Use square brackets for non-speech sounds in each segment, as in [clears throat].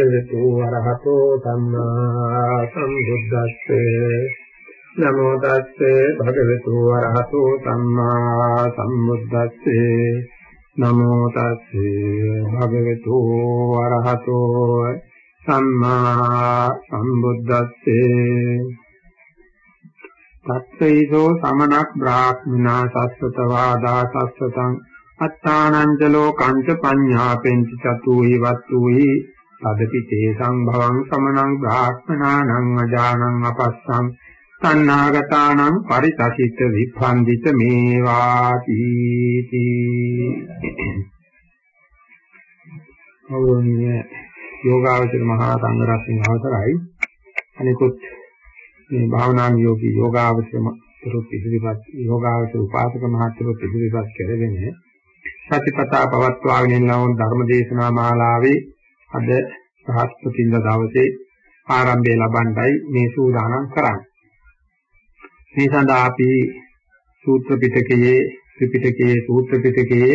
භගවතු වරහතෝ සම්මා සම්බුද්දස්සේ. නමෝ තස්සේ භගවතු වරහතෝ සම්මා සම්බුද්දස්සේ. නමෝ තස්සේ භගවතු වරහතෝ සම්මා සම්බුද්දස්සේ. තත්සේසෝ සමනක් බ්‍රාහ්මනා සස්සතවාදා සස්සතං අත්තානං ලෝකංච පඤ්ඤාපෙන්ච චතුහි වත්තුහි තදපි තේ සංභවං සමනං බ්‍රාහ්මනානං අජානං අපස්සං තණ්හාගතානං පරිතසිත විභන්දිත මේවාති. අවරණීය යෝගාවචර මහා සංඝරත්නයේ අවසරයි. අනිකුත් මේ භාවනා යෝගී යෝගාවචර තුරුත් ඉදිරිපත් යෝගාවචර උපාසක මහත්වරුත් ඉදිරිපත් කරගෙන සතිපතා පවත්වාගෙන යන ධර්ම දේශනා මාලාවේ අද සහස්පතින්ද දවසේ ආරම්භය ලබන්නයි මේ සූදානම් කරන්නේ. මේ සඳහා අපි සූත්‍ර පිටකයේ ත්‍රිපිටකයේ සූත්‍ර පිටකයේ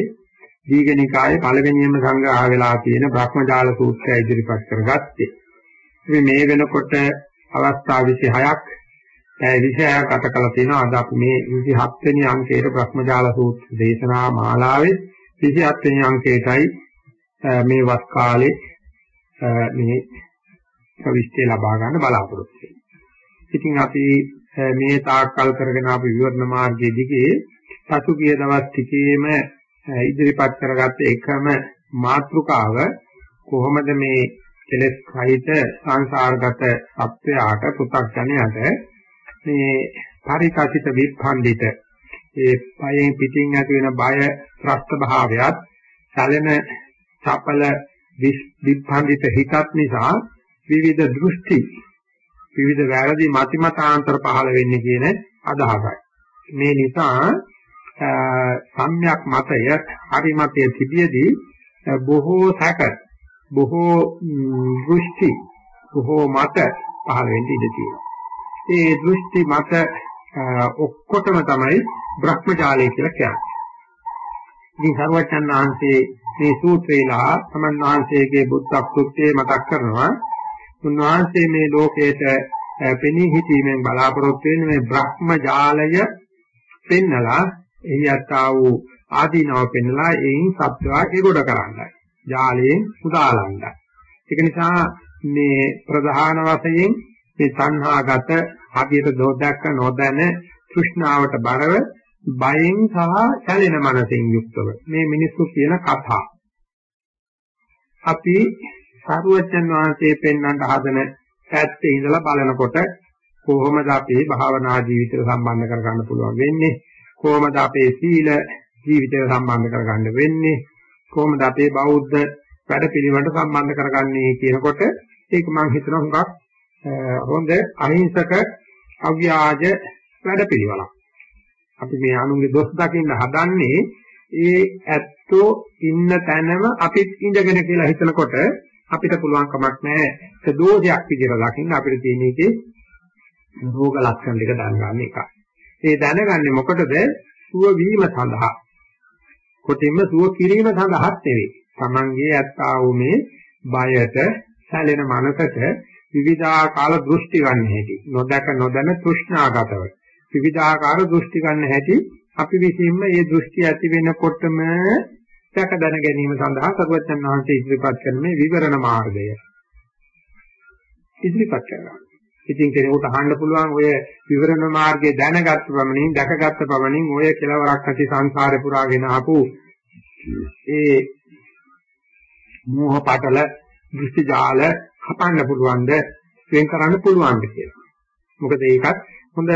දීඝනිකායේ පළවෙනියම සංග්‍රහ වෙලා තියෙන බ්‍රහ්මජාල සූත්‍රය ඉදිරිපත් කරගත්තේ. ඉතින් මේ වෙනකොට අවස්ථා 26ක් ඒ 26ක් අත කළ තියෙනවා. අද අපි මේ 27 වෙනි අංකයේ බ්‍රහ්මජාල සූත්‍ර දේශනා මාලාවේ 27 වෙනි අංකයටයි මේ වත් කාලේ මේ සවිස්තේ ලබා ගන්න බලාපොරොත්තු වෙන්නේ. ඉතින් අපි මේ තාක්කල් කරගෙන ආපු විවරණ මාර්ගයේ දිගේ පසුගිය දවස් ටිකේම ඉදිරිපත් කරගත්ත එකම මාතෘකාව කොහොමද මේ කෙලෙස් කහිත සංසාරගත සත්‍යයට පු탁ජනයට මේ පරිකාසිත විප්ඛන්දිත ඒ පයෙන් පිටින් ඇති වෙන බය ත්‍රස්ත භාවයත් සැලෙන චපල විප්ඛන්දිත හිතත් නිසා විවිධ දෘෂ්ටි විවිධ වැරදි මතිමතාන්තර පහළ වෙන්නේ කියන අදහසයි. මේ නිසා සම්‍යක් මතය හරි මතය තිබියදී බොහෝ සැක බොහෝ දෘෂ්ටි බොහෝ මත පහළ වෙන්න ඉඩ තියෙනවා. ඒ දෘෂ්ටි මත ඔක්කොටම තමයි බ්‍රහ්මජාලය කියලා කියන්නේ. ඉතින් සර්වචන් වහන්සේ මේ සූත්‍රේලා සමන් වහන්සේගේ බුද්ධ කෘත්‍යය මතක් කරනවා. උන්වහන්සේ මේ ලෝකයට පෙනී හිටීමෙන් බලාපොරොත්තු වෙන මේ බ්‍රහ්මජාලය පෙන්නලා එහි යත්තා වූ ආදීනව පෙන්නලා එයින් සත්‍යා ඒගොඩ කරන්නයි. ජාලයෙන් උදාලන්නයි. ඒක නිසා මේ ප්‍රධාන වශයෙන් මේ සංහාගත හදියට දෝදක්ක නොදැන තෘෂ්ණාවට බරව බයෙන් සහ සැලෙන මනසෙන් යුක්තව. මේ මිනිස්සු කියන කතා. අපි සාරුවචන් වහන්සේ පෙන්වන්න හදන පැත්තේ ඉඳලා බලනකොට කොහොමද අපේ භාවනා ජීවිතය සම්බන්ධ කරගන්න පුළුවන් වෙන්නේ? කොහොමද අපේ සීල ජීවිතය සම්බන්ධ කරගන්න වෙන්නේ? කොහොමද අපේ බෞද්ධ වැඩපිළිවෙලට සම්බන්ධ කරගන්නේ කියනකොට ඒක මම හිතනවා හුඟක් හොඳ අහිංසක අව්‍යාජ වැඩපිළිවෙලක්. අපි මේ අනුන්ගේ දොස් දකින්න හදන්නේ ඒ ඇත්තෝ ඉන්න තැනම අපිත් ඉඳගෙන කියලා හිතනකොට අපිට පුළුවන් කමක් නැහැ ඒක දෝෂයක් විදිහට දකින්න අපිට තියෙන එකේ රෝග ලක්ෂණ ටික දැනගන්න එකයි. ඒ දැනගන්නේ මොකටද? සුව වීම සඳහා. කොටින්ම සුව කිරීම සඳහාත් නෙවෙයි. Tamange ඇත්තා වූ මේ බයට සැලෙන මනසට විවිධාකාර දෘෂ්ටි ගන්න හැටි. නොදක නොදැන තෘෂ්ණාගතව. විවිධාකාර දෘෂ්ටි ගන්න හැටි අපි විසින්ම මේ දෘෂ්ටි ඇති වෙනකොටම දැක දැන ගැනීම සඳහා සර්වඥන් වහන්සේ ඉදිරිපත් කරන මේ විවරණ මාර්ගය ඉදිරිපත් කරනවා. ඉතින් කෙනෙකුට අහන්න පුළුවන් ඔය විවරණ මාර්ගය දැනගත් පමණින් දැකගත් පමණින් ඔය කෙලවරක් ඇති සංසාරේ පුරාගෙන ආපු ඒ මෝහ පටල දෘෂ්ටි ජාල කපන්න පුළුවන්ද වෙන් කරන්න පුළුවන්ද කියලා. මොකද ඒකත් හොඳ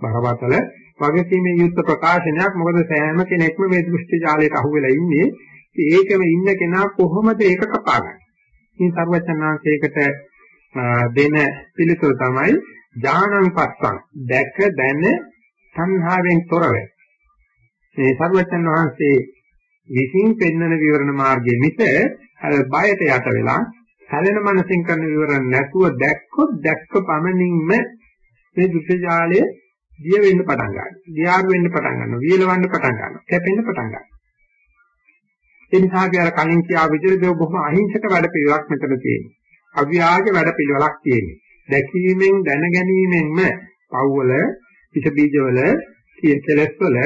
බරපතල වගකීමේ යුක්ත ප්‍රකාශනයක් මොකද සෑම කෙනෙක්ම මේ දෘෂ්ටි ජාලයට අහු වෙලා ඉන්නේ ඒකෙම ඉන්න කෙනා කොහොමද ඒක කපාගන්නේ? ඉතින් සර්වචනාංශයකට දෙන පිළිතුර තමයි ඥානං පස්සං දැක දැන සංහාවෙන් තොරව. මේ සර්වචන් වහන්සේ විසින් පෙන්වන විවරණ මාර්ගයේ මිස අර බයට යට වෙලා සැලෙන මනසින් කරන විවරණ නැතුව දැක්කොත් දැක්ක පමණින්ම මේ දුෂ්ටජාලය දිය වෙන්න පටන් ගන්නවා. දියාරු වෙන්න පටන් ගන්නවා. වියලවන්න පටන් ගන්නවා. කැපෙන්න පටන් ගන්නවා. ඒ නිසා අපි අර කලින් කියා විදිහට බොහොම අහිංසක වැඩ පිළිවෙලක් මෙතන තියෙනවා. අව්‍යාජ වැඩ පිළිවෙලක් තියෙනවා. දැකීමෙන් දැන ගැනීමෙන්ම පව්වල, පිට බීජවල, කෙලස් වල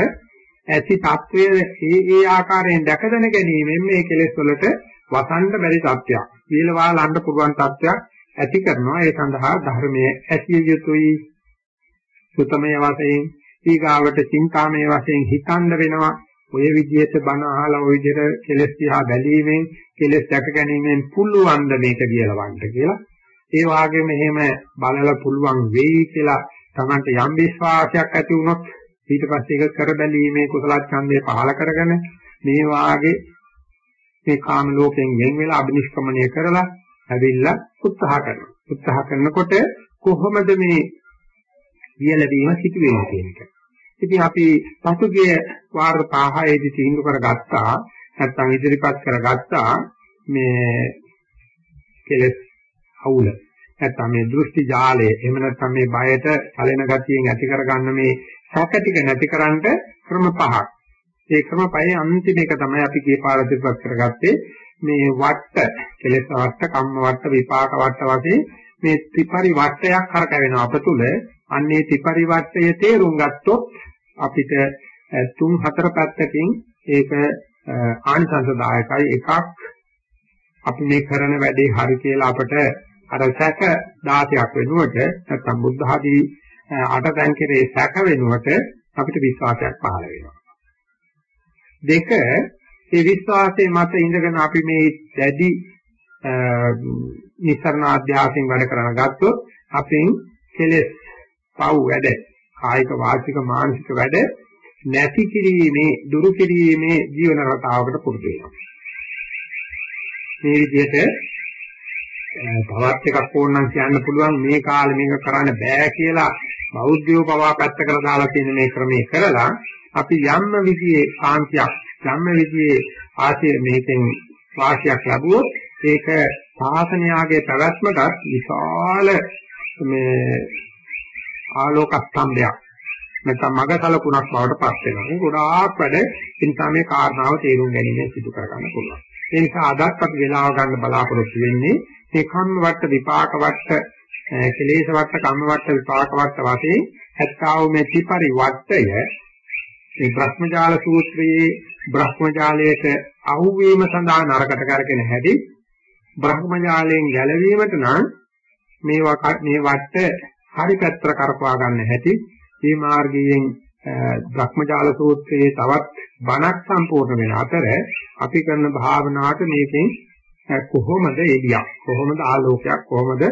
ඇති తත්වය ඒ ඒ ආකාරයෙන් දැක දැන ගැනීමෙන් මේ කෙලස් වලට වසන්න බැරි තත්ත්වයක්. වියලවා ලන්න පුළුවන් තත්ත්වයක් ඇති කරනවා. ඒ සඳහා ධර්මයේ ඇසිය යුතුයි. සුතමය වශයෙන් ඊගාවට චින්තාමය වශයෙන් හිතන්න වෙනවා. ඔය විදිහට බණ අහලා ඔය විදිහට කෙලස් දිහා බැලීමෙන් කෙලස් දැක ගැනීමෙන් පුළුවන් ද මේක කියලාවන්න කියලා. ඒ වාගේම එහෙම බලලා පුළුවන් වෙයි කියලා Tamante යම් විශ්වාසයක් ඇති වුණොත් ඊට පස්සේ ඒක කර බැලීමේ කුසල ඡන්දය පහල කරගෙන මේ වාගේ මේ කාම ලෝකයෙන් වෙන් වෙලා අබිනිෂ්ක්‍මණය කරලා ඇවිල්ලා උත්සාහ කරනවා. උත්සාහ කරනකොට කොහොමද මේ වියලවීම සිදු වෙන්නේ කියන එක. ඉතින් අපි පසුගිය වාර 5ේදී තීන්දුව කරගත්තා නැත්නම් ඉදිරිපත් කරගත්තා මේ කෙලස් අවුල නැත්නම් මේ දෘෂ්ටි ජාලය එහෙම නැත්නම් මේ බයට සැලෙන ගතියෙන් ඇති කරගන්න මේ සැක ටික නැතිකරන්න ක්‍රම පහක්. ඒ ක්‍රම පහේ අන්තිම එක තමයි අපි කී පාර ඉදිරිපත් කරගත්තේ මේ වට්ට කෙලස් වට්ට කම්ම වට්ට විපාක වට්ට වශයෙන් මේ ත්‍රිපරි වට්ටයක් කරකැවෙන අප තුල අන්නේ ත්‍රිපරි වට්ටය තේරුම් ගත්තොත් අපිට තුන් හතර පැත්තකින් ඒක ආනිසංසදායකයි. එකක් අපි මේ කරන වැඩේ හරි කියලා අපට අර සැක 16ක් වෙනුවට නැත්නම් බුද්ධ ආදී අටතැන් කෙරේ සැක වෙනුවට අපිට විශ්වාසයක් පහළ වෙනවා. දෙක ඒ විශ්වාසයේ මත ඉඳගෙන අපි මේ දැඩි නිසරණ අධ්‍යාසයෙන් වැඩ කරන ගත්තොත් අපෙන් කෙලෙස් පව් වැඩ කායික වාචික මානසික වැඩ නැති කිරීමේ දුරු කිරීමේ ජීවන රටාවකට පුරුදු වෙනවා. මේ විදිහට තවත් එකක් ඕනනම් කියන්න පුළුවන් මේ කාලේ මේක කරන්න බෑ කියලා බෞද්ධයෝ පවා පැත්තකට දාලා තියෙන මේ ක්‍රමයේ කරලා අපි යම්ම විදිහේ කාන්තියක් යම්ම විදිහේ ආශය මේකෙන් වාසියක් ලැබුවොත් ඒක ශාසනයාගේ පැවැත්මටත් විශාල මේ ආලෝක ස්තම්භයක් නැත්නම් මග සලකුණක් බවට පත් වෙනවා. මේ ගොඩාක් වැඩ ඒ නිසා මේ කාරණාව තේරුම් ගැනීම සිදු කර ගන්න පුළුවන්. ඒ නිසා අදත් අපි වෙලාව ගන්න බලාපොරොත්තු වෙන්නේ මේ කම්ම වට විපාක වට කෙලේශ වට කම්ම වට විපාක වට වශයෙන් ඇත්තව මේ ත්‍රිපරි වටය මේ භ්‍රමජාල සූත්‍රයේ භ්‍රමජාලයට අහුවීම සඳහා නරකට කරගෙන හැදී භ්‍රමජාලයෙන් ගැලවීමට නම් මේවා මේ වට හරි පැත්තට කරපවා ගන්න හැටි මේ මාර්ගයෙන් භ්‍රමජාල සූත්‍රයේ තවත් බණක් සම්පූර්ණ වෙන අතර අපි කරන භාවනාවට මේකෙන් කොහොමද එළියක් කොහොමද ආලෝකයක් කොහොමද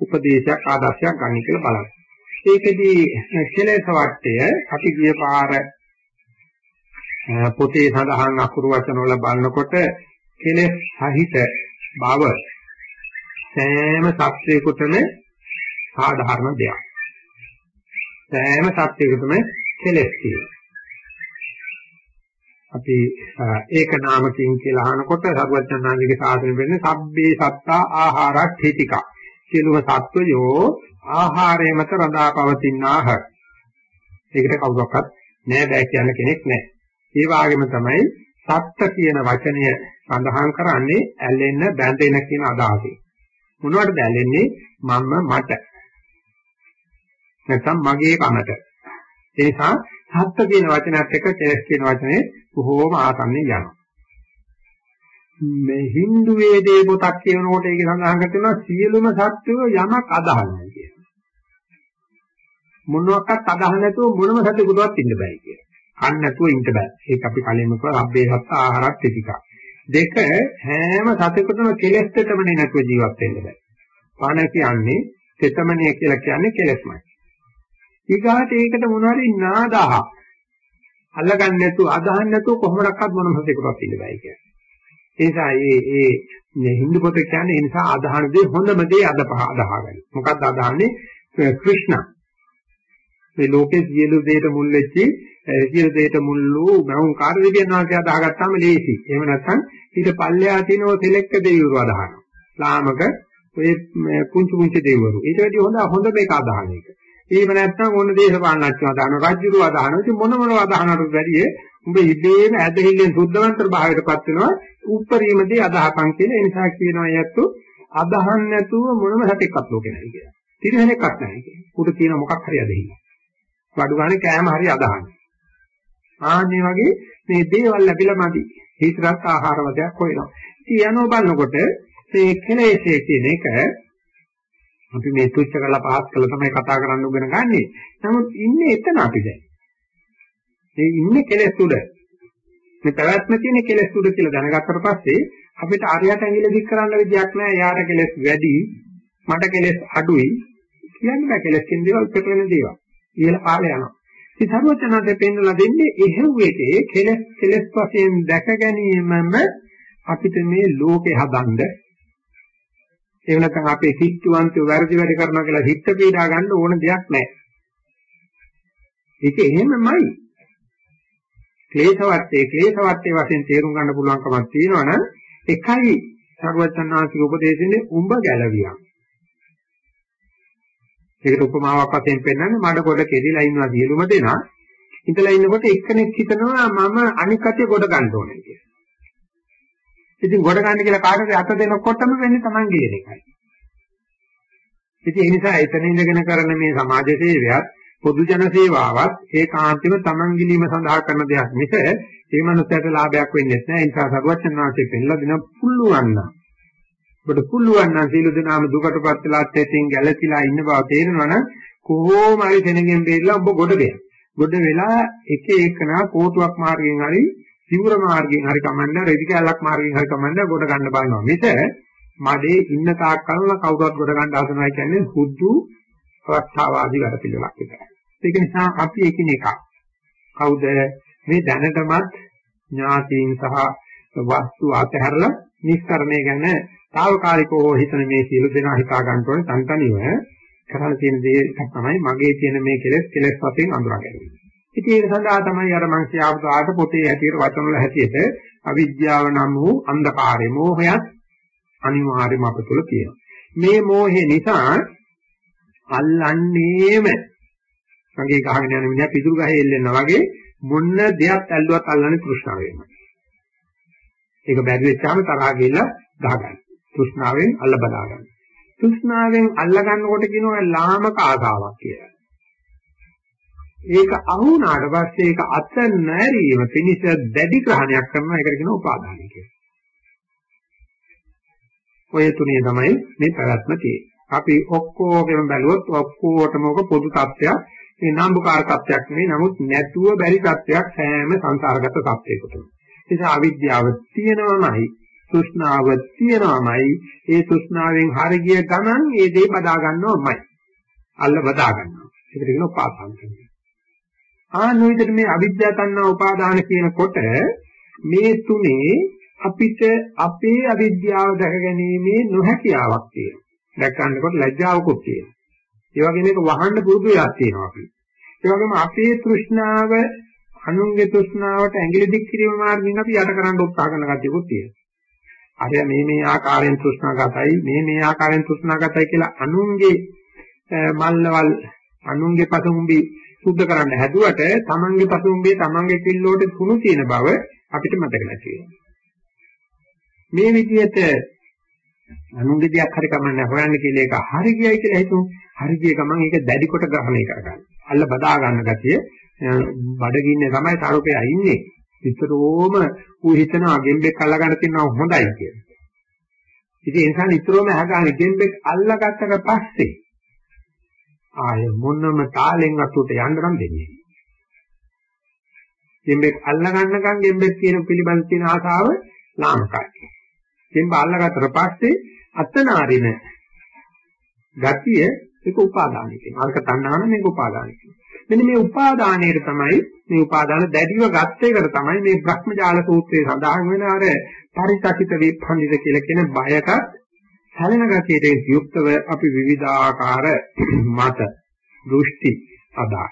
උපදේශයක් ආදර්ශයක් ගන්න කියලා බලන්න. ඒකෙදී කෙලෙස් වට්ටය අපි ගිය පාර පොතේ සඳහන් අකුරු වචන වල බලනකොට කෙලෙස් සහිත බව සෑම සත්‍යයකටම සාධාරණ දෙයක්. සෑම සත්‍යයකටම කෙලෙස් තියෙනවා. අපි ඒක නාමකින් කියලා අහනකොට සර්වඥාන්ගේ සාධන වෙන්නේ සබ්බේ සත්තා ආහාරක් හිතිකා. සියලුම සත්වයෝ ආහාරය මත රඳා පවතිනාහ. ඒකට කවුරක්වත් නෑ බෑ කියන කෙනෙක් නෑ. ඒ වගේම තමයි සත්ත්‍ය කියන වචනය සඳහන් කරන්නේ ඇලෙන බැඳෙන කියන අදහසෙන්. මොනවටද ඇලෙන්නේ? මම මට. නැත්නම් මගේ කමට. ඒ නිසා සත්ත්‍ය කියන වචනයත් එක්ක කෙලස් කියන වචනේ බොහෝම ආසන්නෙන් යනවා. මේ Hindu වේදේ පොතක් කියනකොට ඒකේ සඳහන් කරනවා සියලුම සත්වෝ යමක් අදහනවා කියන. මොනවාක්වත් අදහන්න නැතුව මොනම සතෙකුටවත් ඉන්න බෑ කියන. අන්න නැතුව ඉන්න බෑ. ඒක අපි කලින්ම කිව්වා අබ්බේ සත්ත ආහාරත් ටිකක්. දෙක හැම සතෙකුටම කෙලස් දෙතමනේ නැතුව ජීවත් වෙන්න බෑ. පණ කියන්නේ තෙතමනේ කියලා කියන්නේ කෙලස්මයි. ඊගාට ඒකට මොනවාරි නාදහ අල්ලගන්න නැතුව අදහන්න නැතුව කොහොමඩක්වත් මොනම සතෙකුටවත් ඉන්න බෑ කියන්නේ. ඒ නිසා මේ මේ මේ හින්දු පොත කියන්නේ ඒ නිසා අදහන දේ හොඳම දේ අද පහ අදහගන්න. මොකක්ද අදහන්නේ? ක්‍රිෂ්ණ. මේ ලෝකේ සියලු දේට මුල් වෙච්චි සියලු දේට මුල් වූ මවුන් කාර්යවිද්‍යාව නාමය අදහගත්තාම ලේසි. එහෙම නැත්නම් ඊට පල්ලෙහා තියෙන ඔය සෙලෙක්ට් දෙවිවරු අදහනවා. ලාමක ඔය පුංචි පුංචි දෙවිවරු. ඊට වැඩි හොඳ හොඳ මේක අදහන එක. එහෙම නැත්නම් ඕන දේශපාලනඥයෝ අදහන රජුරු අදහන. ඉතින් මොන මොන අදහනකට වැඩිය උඹ ඉබේම ඇදහිල්ලෙන් සුද්ධවන්තර භාවයටපත් වෙනවා. උප්පරීම දේ අදහපන් කියන ඒ නිසා කියනවා යැත්තු අදහන් නැතුව මොනම හැටෙක්වත් ලෝකේ නැහැ කියලා. තිරහෙනෙක්වත් නැහැ කියලා. උඩ තියෙන මොකක් හරි අදහිල්ල. වඩු ගානේ කෑම හරි අදහන්නේ. ආන්නේ වගේ මේ දේවල් ලැබිලා මදි. හිතරත් ආහාර වදයක් හොයනවා. ඉතින් යනෝ බලනකොට මේ කෙලෙසේ කියන එක අපි මේ තුච්ච කරලා පහත් කළා තමයි කතා කරන්න උගෙන ගන්නෙ. නමුත් ඉන්නේ එතන අපි දැන්. මේ ඉන්නේ කෙලෙස් උඩ. මේ පැවැත්ම තියෙන කෙලෙස් උඩ කියලා දැනගත්තට පස්සේ අපිට අරියට ඇඟිලි දික් කරන්න විදියක් නැහැ. යාට කෙලෙස් වැඩි, මට කෙලෙස් අඩුයි. කියන්නේ බෑ කෙලෙස් කියන දේවල් පිට වෙන දේවල්. ඉහළ පාළ යනවා. ඉතින් සර්වචනන්තේ පෙන්වලා දෙන්නේ එහෙව් එකේ කෙලෙස් කෙලෙස් වශයෙන් දැක ගැනීමම අපිට මේ ලෝකේ හදන්න එහෙම නැත්නම් අපේ සිත්තුවන්තය වැරදි වැඩ කරනවා කියලා හිත පීඩා ගන්න ඕන දෙයක් නැහැ. ඒක එහෙමමයි. ක්ලේශවත්තේ ක්ලේශවත්තේ වශයෙන් තේරුම් ගන්න පුළුවන්කමක් තියෙනවනම් එකයි සර්වචන්නාසික උපදේශනේ උඹ ගැලවියක්. ඒකට උපමාවක් වශයෙන් පෙන්නන්නේ මඩ කොට කෙදිලා ඉන්නවා සියලුම දෙනා. ඉඳලා ඉන්නකොට එක්කෙනෙක් හිතනවා මම අනික් කතිය කොට ගන්න ඕනේ කියලා. ඉතින් ගොඩ ගන්න කියලා කාටද අත දෙනකොටම වෙන්නේ Taman කියන එකයි. ඉතින් ඒ නිසා එතන ඉඳගෙන කරන මේ සමාජ සේවයත් පොදු ජන සේවාවත් ඒකාන්තව Taman ගිලීම සඳහා කරන දෙයක් මිස ඒ මනුස්සයට ලාභයක් වෙන්නේ නැහැ. ඒ නිසා සරුවචන් වාසේ පෙන්නලා දෙන පුළුවන් නම් ඔබට පුළුවන් නම් සීල දනාම දුකටපත් වෙලා තෙතින් ගැලතිලා ඉන්න බව තේරෙනවනම් කොහොම හරි කෙනෙක්ගෙන් බේරලා ඔබ ගොඩ වෙනවා. ගොඩ වෙලා එක එකනා කෝටුවක් මාර්ගයෙන් හරි සිවුර මාර්ගයෙන් හරි කමන්න රෙදි කැලක් මාර්ගයෙන් හරි කමන්න ගොඩ ගන්න බලනවා. මිස මඩේ ඉන්න තාක් කල්ම කවුරුත් ගොඩ ගන්න හදනවා කියන්නේ හුදු අවස්ථාවාදී වැඩ පිළිවෙලක් විතරයි. ඒක නිසා අපි එකිනෙක කවුද මේ දැනටමත් ඥාතීන් සහ වස්තු අතහැරලා නිස්කරණය ගැන తాවකාලිකව හිතන මේ සියලු දෙනා හිතා ගන්න ඕනේ තන්තනිව කරන්න තියෙන දේ තමයි මගේ තියෙන මේ කෙලෙස් කෙලෙස් වශයෙන් අඳුරා ගැනීම. ඉතින් ඒක සඳහා තමයි අර මං කියාපු ආට පොතේ හැටියට වචන වල හැටියට අවිද්‍යාව නම් වූ අන්ධකාරය මෝහයත් අනිවාර්යයෙන්ම අප තුළ තියෙනවා. මේ මෝහය නිසා අල්ලන්නේම මගේ ගහගෙන යන මිනිහා පිටුරු ගහේ එල්ලෙනා වගේ මොන දෙයක් ඇල්ලුවත් අල්ලන්නේ තෘෂ්ණාවෙන්මයි. ඒක බැරි වෙච්චාම තරහා ගිහිල්ලා ගහගන්න. තෘෂ්ණාවෙන් අල්ල බදා ගන්න. තෘෂ්ණාවෙන් අල්ල ගන්නකොට කියනවා ලාමක ආසාවක් කියලා. ඒක අහුණාට පස්සේ ඒක අත නැරීම පිණිස දැඩි ග්‍රහණයක් කරනවා ඒකට කියනවා උපාදානයි කියලා. ඔය තුනේ තමයි මේ පැවැත්ම තියෙන්නේ. අපි ඔක්කොගෙම බැලුවොත් ඔක්කොටම ඔක පොදු තත්ත්වයක්. මේ නාම්බුකාර තත්ත්වයක් නෙවෙයි. නමුත් නැතුව බැරි තත්ත්වයක් හැම සංසාරගත තත්ත්වයකටම. ඒ නිසා අවිද්‍යාව තියෙනවමයි, තෘෂ්ණාව තියෙනවමයි. ඒ තෘෂ්ණාවෙන් හරිය ගමන් ඒ දේ බදා ගන්නවමයි. අල්ල බදා ගන්නවා. ඒකට කියනවා පාසං කියලා. ආනෝයිතට මේ අවිද්‍යා තණ්හා උපාදාන කියනකොට මේ තුනේ අපිට අපේ අවිද්‍යාව දැක ගැනීමේ නොහැකියාවක් තියෙනවා. දැක ගන්නකොට ලැජ්ජාවකුත් තියෙනවා. ඒ වගේම මේක වහන්න පුරුදු වෙලා තියෙනවා අපි. ඒ වගේම අපේ තෘෂ්ණාව අනුන්ගේ තෘෂ්ණාවට ඇඟිලි දික් කිරීම මාර්ගයෙන් අපි යට කරන්න උත්සාහ කරන කතියකුත් තියෙනවා. අර මේ මේ ආකාරයෙන් තෘෂ්ණාගතයි මේ මේ ආකාරයෙන් තෘෂ්ණාගතයි කියලා අනුන්ගේ මල්ලවල් අනුන්ගේ පසුම්බි සුද්ධ කරන්න හැදුවට තමන්ගේ පසුම්බේ තමන්ගේ කිල්ලෝට කුණු තියෙන බව අපිට මතක නැති වෙනවා. මේ විදිහට අනුන්ගේ දෙයක් හරි කමන්නේ හොයන්න කියලා එක හරි ගියයි කියලා හිතමු. හරි ගිය ගමන් ඒක දැඩි කොට ග්‍රහණය කරගන්න. අල්ල බදා ගන්න ගතිය බඩගින්නේ තමයි තරෝපේ අයින්නේ. විතරෝම ඌ හිතනවා ගෙම්බෙක් අල්ල ගන්න තියෙනවා හොඳයි කියලා. ඉතින් ඒ නිසා නිතරම අහගානේ ගෙම්බෙක් අල්ලගත්තට පස්සේ ආය මොනම තාලෙන්වත් උට යන්න නම් දෙන්නේ නැහැ. ගෙම්බෙක් අල්ල ගන්නකම් ගෙම්බෙක් කියන පිළිබඳ තියෙන ආසාව ලාමකයි. ගෙම්බ අල්ලගත්තට පස්සේ අතනාරින ගතිය ඒක උපාදානයි කියනවා. අරක තණ්හාන මේක උපාදානයි කියනවා. මෙන්න මේ උපාදානයේ තමයි මේ උපාදාන දැඩිව ගත්ත එකට තමයි මේ භ්‍රමජාල සූත්‍රයේ සඳහන් වෙන අර පරිචකිත විපන්දිත කියලා කියන බයකට සැලෙන ගතියට යුක්තව අපි විවිධාකාර [clears throat] මත දෘෂ්ටි අදා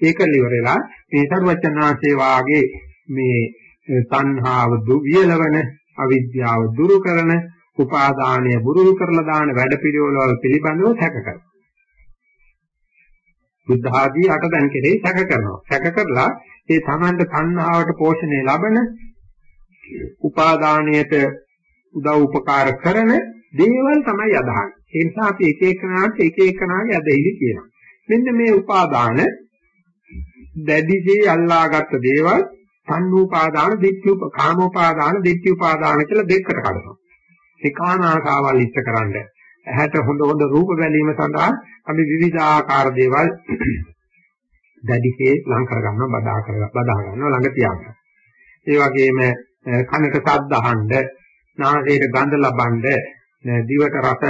ඒක liverලා මේ සර්වචනාසේ වාගේ මේ සංහාව දුවියලවන අවිද්‍යාව දුරු කරන උපාදානය බුරුල් කරලා දාන වැඩපිළිවෙළවල පිළිබඳව සැක කරනවා. බුද්ධ ආදී අට දැන් කෙරේ සැක කරනවා. සැක කරලා ඒ තමන්ට සංහාවට පෝෂණය ලබන උපාදානයට උදව් උපකාර කරන දේවල් තමයි අදහන්නේ. ඒ නිසා අපි එක එකනාට එක එකනාගේ ඇදහිලි කියනවා. මෙන්න මේ උපාදාන දැඩිසේ අල්ලාගත් දේවල් සංූපාදාන, ditthුප, කාමෝපාදාන, ditthුපාදාන කියලා දෙකකට කඩනවා. ඒ කාම ආශාවල් ඉෂ්ටකරනද ඇහැට හොඳ හොඳ රූප බැලීම සඳහා අපි විවිධාකාර දේවල් [clears throat] දැඩිසේ ලං කර ගන්නවා, බදා කර බදා ගන්නවා, ළඟ තියාගන්නවා. ඒ වගේම කනට ශබ්ද අහන්න, නාසයට ගඳ ලබන්න, දිවට රස,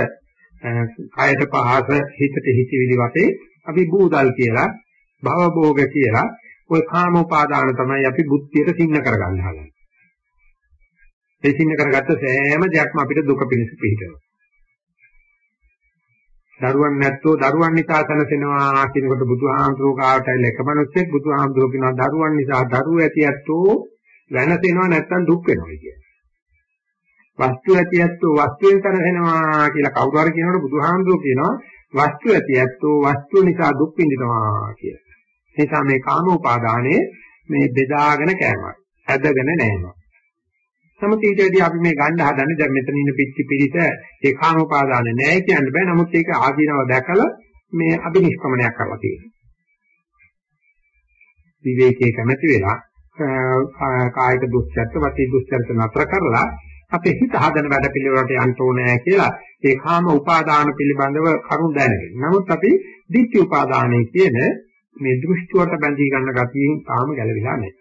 කයට පහස, හිතට හිතවිලි වශයෙන් අපි බූදල් කියලා, භවභෝග කියලා ওই කාමෝපාදාන තමයි අපි බුද්ධියට සින්න කරගන්න හදන්නේ. ඒ සින්න කරගත්ත සෑම දෙයක්ම අපිට දුක පිණිස පිහිටනවා. දරුවන් නැත්තෝ දරුවන් නිසා සැනසෙනවා කියනකොට බුදුහාමුදුරුවෝ කාටයි ලැකමනොස්සෙක් බුදුහාමුදුරුවෝ කියනවා දරුවන් නිසා දරුවෝ ඇති ඇත්තෝ වෙනසෙනවා නැත්තම් දුක් වෙනවා කියන්නේ. වස්තු ඇති ඇත්තෝ වස්තුවෙන් සැනසෙනවා කියලා කවුරු හරි කියනකොට බුදුහාමුදුරුවෝ කියනවා වස්තු ඇති ඇත්තෝ වස්තු නිසා දුක් විඳිනවා කියලා. නිසා මේ කාම උපාදානයේ මේ බෙදාගෙන කෑමක්. ඇදගෙන නෑනවා. නමුත් ඊට වැඩි අපි මේ ගන්න හදන්නේ දැන් මෙතන ඉන්න පිච්චි පිළිස ඒ කාම උපාදාන නෑ කියන්න බෑ. නමුත් ඒක ආදීනව දැකලා මේ අභිනිෂ්ක්‍මණයක් කරලා තියෙනවා. විවේකයේ කැමැති වෙලා කායික දුස්චර්ත වචී දුස්චර්ත නතර කරලා අපේ හිත හදන වැඩ පිළිවෙලට යන්න ඕනේ කියලා ඒ කාම උපාදාන පිළිබඳව කරුණ දැනගෙන. නමුත් අපි ditthi උපාදානයේ කියන මේ දෘෂ්ටි වලට බැඳී ගන්න ගතියෙන් තාම ගැලවිලා නැහැ.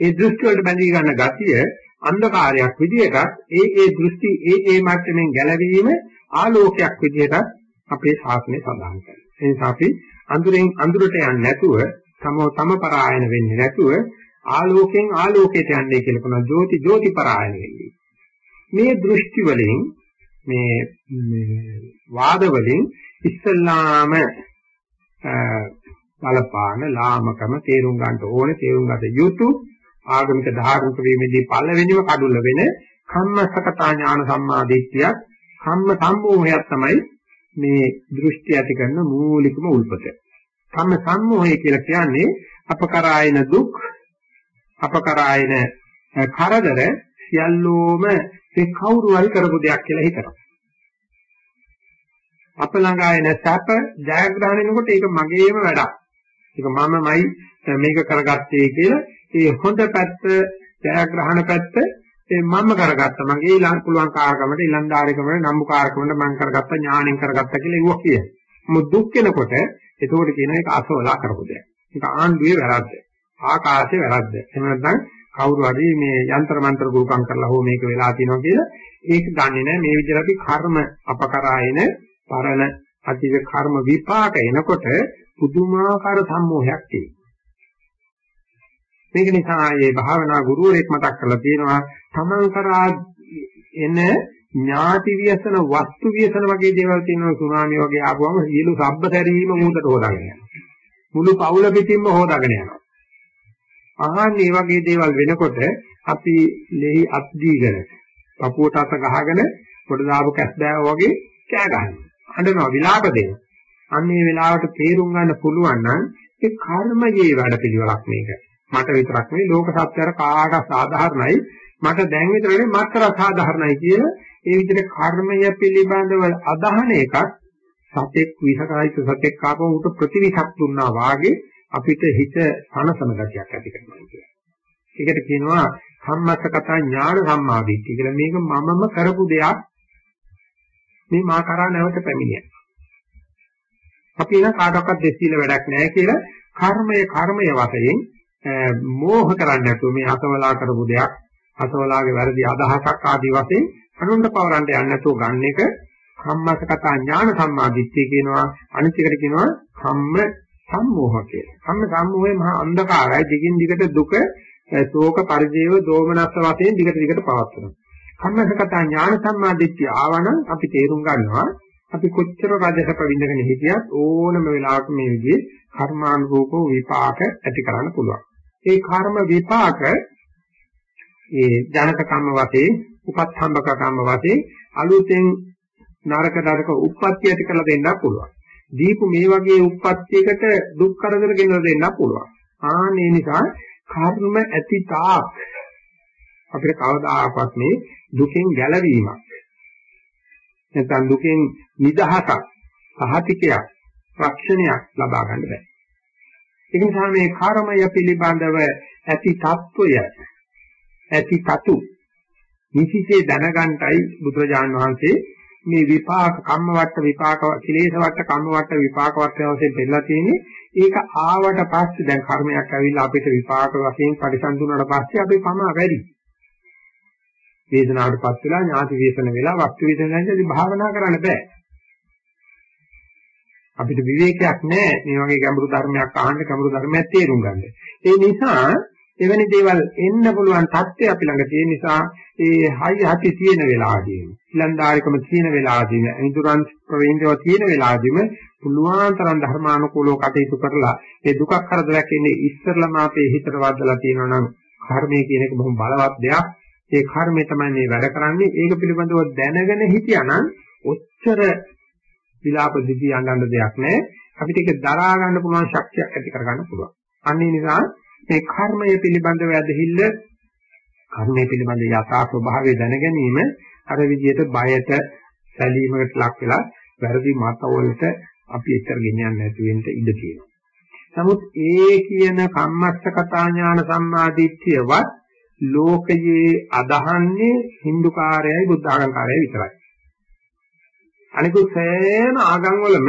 ඒ දෘෂ්ටි වලට බැඳී ගන්න ගතිය අන්ධකාරයක් විදිහට ඒ ඒ දෘෂ්ටි ඒ ඒ මට්ටමින් ගැලවීම ආලෝකයක් විදිහට අපේ ශාසනය සඳහන් කරනවා. ඒ නිසා අපි අඳුරෙන් අඳුරට යන්නේ නැතුව සමෝ සමපරායන වෙන්නේ නැතුව ආලෝකයෙන් ආලෝකයට යන්නේ කියලා කියන ජෝති ජෝති පරායන වෙන්නේ. මේ දෘෂ්ටි වලින් මේ වාද වලින් ඉස්සල්ලාම බලපාන ලාමකම තේරුම් ගන්න ඕනේ තේරුම් ගත යුතු ආගමික ධාර්මික වීමේදී පළවෙනිම කඩුල වෙන කම්මසකතා ඥාන සම්මාදිට්ඨිය කම්ම සම්මෝහයක් තමයි මේ දෘෂ්ටි ඇති කරන මූලිකම උල්පත. කම්ම සම්මෝහය කියලා කියන්නේ අපකරායන දුක් අපකරායන කරදර සියල්ලෝම ඒ කවුරු හරි කරපු දෙයක් කියලා හිතනවා. අප ළඟ ආයෙන සැප ජයග්‍රහණයනකොට ඒක මගේම වැඩක්. ඒක මමමයි මේක කරගත්තේ කියලා ඒ හොඳ පැත්ත ජයග්‍රහණ පැත්ත ඒ මම කරගත්ත මගේ ඊළඟ පුළුවන් කාර්කමට ඊළඳාරිකමට නම්බුකාරකමට මම කරගත්ත ඥාණයෙන් කරගත්ත කියලා ඒවා කියේ. මොකද දුක් වෙනකොට ඒකෝට කියන එක අසවලා කරපු දෙයක්. ඒක ආන්දුවේ වැරද්ද. ආකාශයේ වැරද්ද. එහෙම නැත්නම් කවුරු හරි මේ යంత్ర මන්ත්‍ර ගුරුකම් කරලා හෝ මේක වෙලා තියෙනවා කියලා ඒක දන්නේ නැහැ. මේ විදිහට අපි කර්ම අපකරායන පරණ අතීත කර්ම විපාක එනකොට පුදුමාකාර සම්මෝහයක් තියෙනවා. මේක නිසා මේ භාවනා ගුරුවරයෙක් මතක් කරලා තියෙනවා තමන් කරා එන ඥාති වියසන වස්තු වියසන වගේ දේවල් තියෙනවා සුනාමි වගේ ආපුවම සියලු සබ්බතරීම මූදට හොදාගෙන යනවා. මුළු පවුල පිටින්ම හොදාගෙන යනවා. අහන් මේ වගේ දේවල් වෙනකොට අපි ලෙහි අත් දීගෙන පපුවට අත ගහගෙන පොඩ දාපු කැස් බෑව වගේ කෑ ගන්නවා. අඬනවා විලාප දෙනවා. අන්න ඒ වෙලාවට තේරුම් ගන්න පුළුවන් නම් ඒ කර්මයේ වැඩ පිළිවෙලක් මේක. මට විතරක් නෙවෙයි ලෝක සත්‍යර කාට සාධාරණයි මට දැන් විතරනේ මාත්‍ර සාධාරණයි කියන ඒ විදිහට කර්මය පිළිබඳව අදහන එකක් සතෙක් විසකායිත සතෙක් ආපහු උට ප්‍රතිවිසක් දුන්නා වාගේ අපිට හිත සනසන ගතියක් ඇති කරනවා කියන්නේ. ඒකට කියනවා සම්මස්සකත ඥාන සම්මාදිට්ඨිය කියලා. මේක මමම කරපු දෙයක් මේ මා කරා නැවත පැමිණිය. අපි එන කාටවත් දෙස්සිල වැඩක් නැහැ කියලා කර්මය කර්මය වශයෙන් මෝහ කරන්නේ නැතුව මේ අසවලා කරපු දෙයක් අසවලාගේ වැරදි අදහසක් ආදී වශයෙන් අනුන්ට පවරන්න යන්නේ නැතුව ගන්න එක කම්මසකතා ඥාන සම්මාදිට්ඨිය කියනවා අනිත් එකට කියනවා කම්ම සම්මෝහ කියලා. කම්ම සම්මෝහයේ මහා අන්ධකාරයි දිගින් දිගට දුක ශෝක පරිදේව දෝමනස්ස වශයෙන් දිගට දිගට පවත්වනවා. කම්මසකතා ඥාන සම්මාදිට්ඨිය ආවනම් අපි තේරුම් ගන්නවා අපි කොච්චර රජසප විඳගෙන හිටියත් ඕනම වෙලාවක මේ විදිහේ කර්මානුරූපව විපාක ඇති කරන්න පුළුවන්. ඒ කර්ම විපාක ඒ ජනක කම්ම වශයෙන්, උපත්ථම්බක කම්ම වශයෙන් අලුතෙන් නරක නරක උප්පත්ති ඇති කරලා දෙන්න පුළුවන්. දීපු මේ වගේ උප්පත්තියකට දුක් කරදර ගෙනලා දෙන්න පුළුවන්. ආන් ඒ නිසා කර්ම ඇති තාක් අපිට කවදාකවත් මේ දුකෙන් ගැලවීමක් නැත්නම් දුකෙන් නිදහසක් සහතිකයක් රක්ෂණයක් ලබා ගන්න බෑ. ඒ නිසා මේ කර්මය පිළිබඳව ඇති తত্ত্বය ඇති తතු නිසිසේ දැනගන්ටයි බුදුරජාන් වහන්සේ මේ විපාක කම්ම වට විපාක කිලේශ වට කම්ම වට විපාක වට වශයෙන් දෙන්නලා තියෙන්නේ. ඒක ආවට පස්සේ දැන් කර්මයක් ඇවිල්ලා අපිට විපාක වශයෙන් පරිසම්දුනාට පස්සේ අපි පම වැඩි. වේදනාවටපත් වෙලා ඥාති වේසන වෙලා වස්තු වේදනාවේදී භාවනා කරන්න බෑ. අපිට විවේකයක් නැහැ මේ වගේ ගැඹුරු ධර්මයක් අහන්න ගැඹුරු ධර්මයක් තේරුම් ගන්න. ඒ නිසා එවැනි දේවල් එන්න පුළුවන් தත්ත්වය අපි ළඟ තියෙන නිසා ඒ හයි හති තියෙන වෙලාවදීම ඉලන්දාරිකම තියෙන වෙලාවදීම ඉදurang ප්‍රවේන්දව තියෙන වෙලාවදීම පුළුවන් තරම් ධර්මානුකූලව කටයුතු කරලා ඒ දුකක් කරදරයක් ඉන්නේ ඉස්සරලම අපේ හිතට වදලා තියෙනවා නම් කර්මය කියන එක බොහොම බලවත් දෙයක්. ඒ කර්මය තමයි මේ වැඩ කරන්නේ. ඒක පිළිබඳව දැනගෙන හිටියානම් ඔච්චර විලාප දිදී යන්න දෙයක් නැහැ අපිට ඒක දරා ගන්න පුළුවන් ශක්තියක් ඇති කරගන්න පුළුවන්. අන්න ඒ නිසා මේ කර්මය පිළිබඳව ඇදහිල්ල කර්මය පිළිබඳ යථා ස්වභාවය දැන ගැනීම අර විදිහට බයට සැලීමකට ලක් වෙලා වැරදි මතවලට අපි එච්චර ගෙනියන්නේ නැති වෙන්න ඉඩ තියෙනවා. නමුත් ඒ කියන කම්මස්සකතා ඥාන සම්මාදිට්ඨියවත් ලෝකයේ අදහන්නේ Hindu කාර්යයයි බුද්ධ ආගම් කාර්යයයි විතරයි. අනිකුත් සෑම ආගම් වලම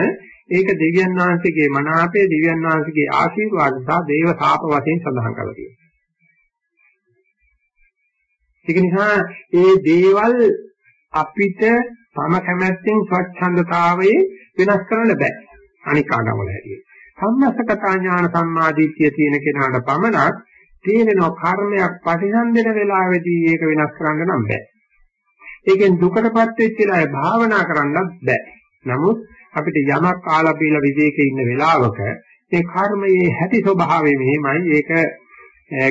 ඒක දෙවියන් වහන්සේගේ මනාපේ දෙවියන් වහන්සේගේ ආශිර්වාද සහ දේව සාප වශයෙන් සඳහන් කරලා තියෙනවා. ඒක නිසා ඒ දේවල් අපිට තම කැමැත්තෙන් ස්වච්ඡන්දතාවයේ වෙනස් කරන්න බෑ. අනික් ආගමවල හැටියට. සම්මස්සකතා ඥාන සම්මාදිට්ඨිය තියෙන කෙනාට පමණක් තේරෙනවා කර්මයක් ප්‍රතිසන්දෙන වෙලාවේදී ඒක වෙනස් කරන්න නම් බෑ. ඒකෙන් දුකටපත් වෙච්ච ඉලා භාවනා කරන්නත් බෑ. නමුත් අපිට යමක් කාලා බීලා විවේකේ ඉන්න වෙලාවක මේ කර්මයේ හැටි ස්වභාවය මෙහෙමයි. ඒක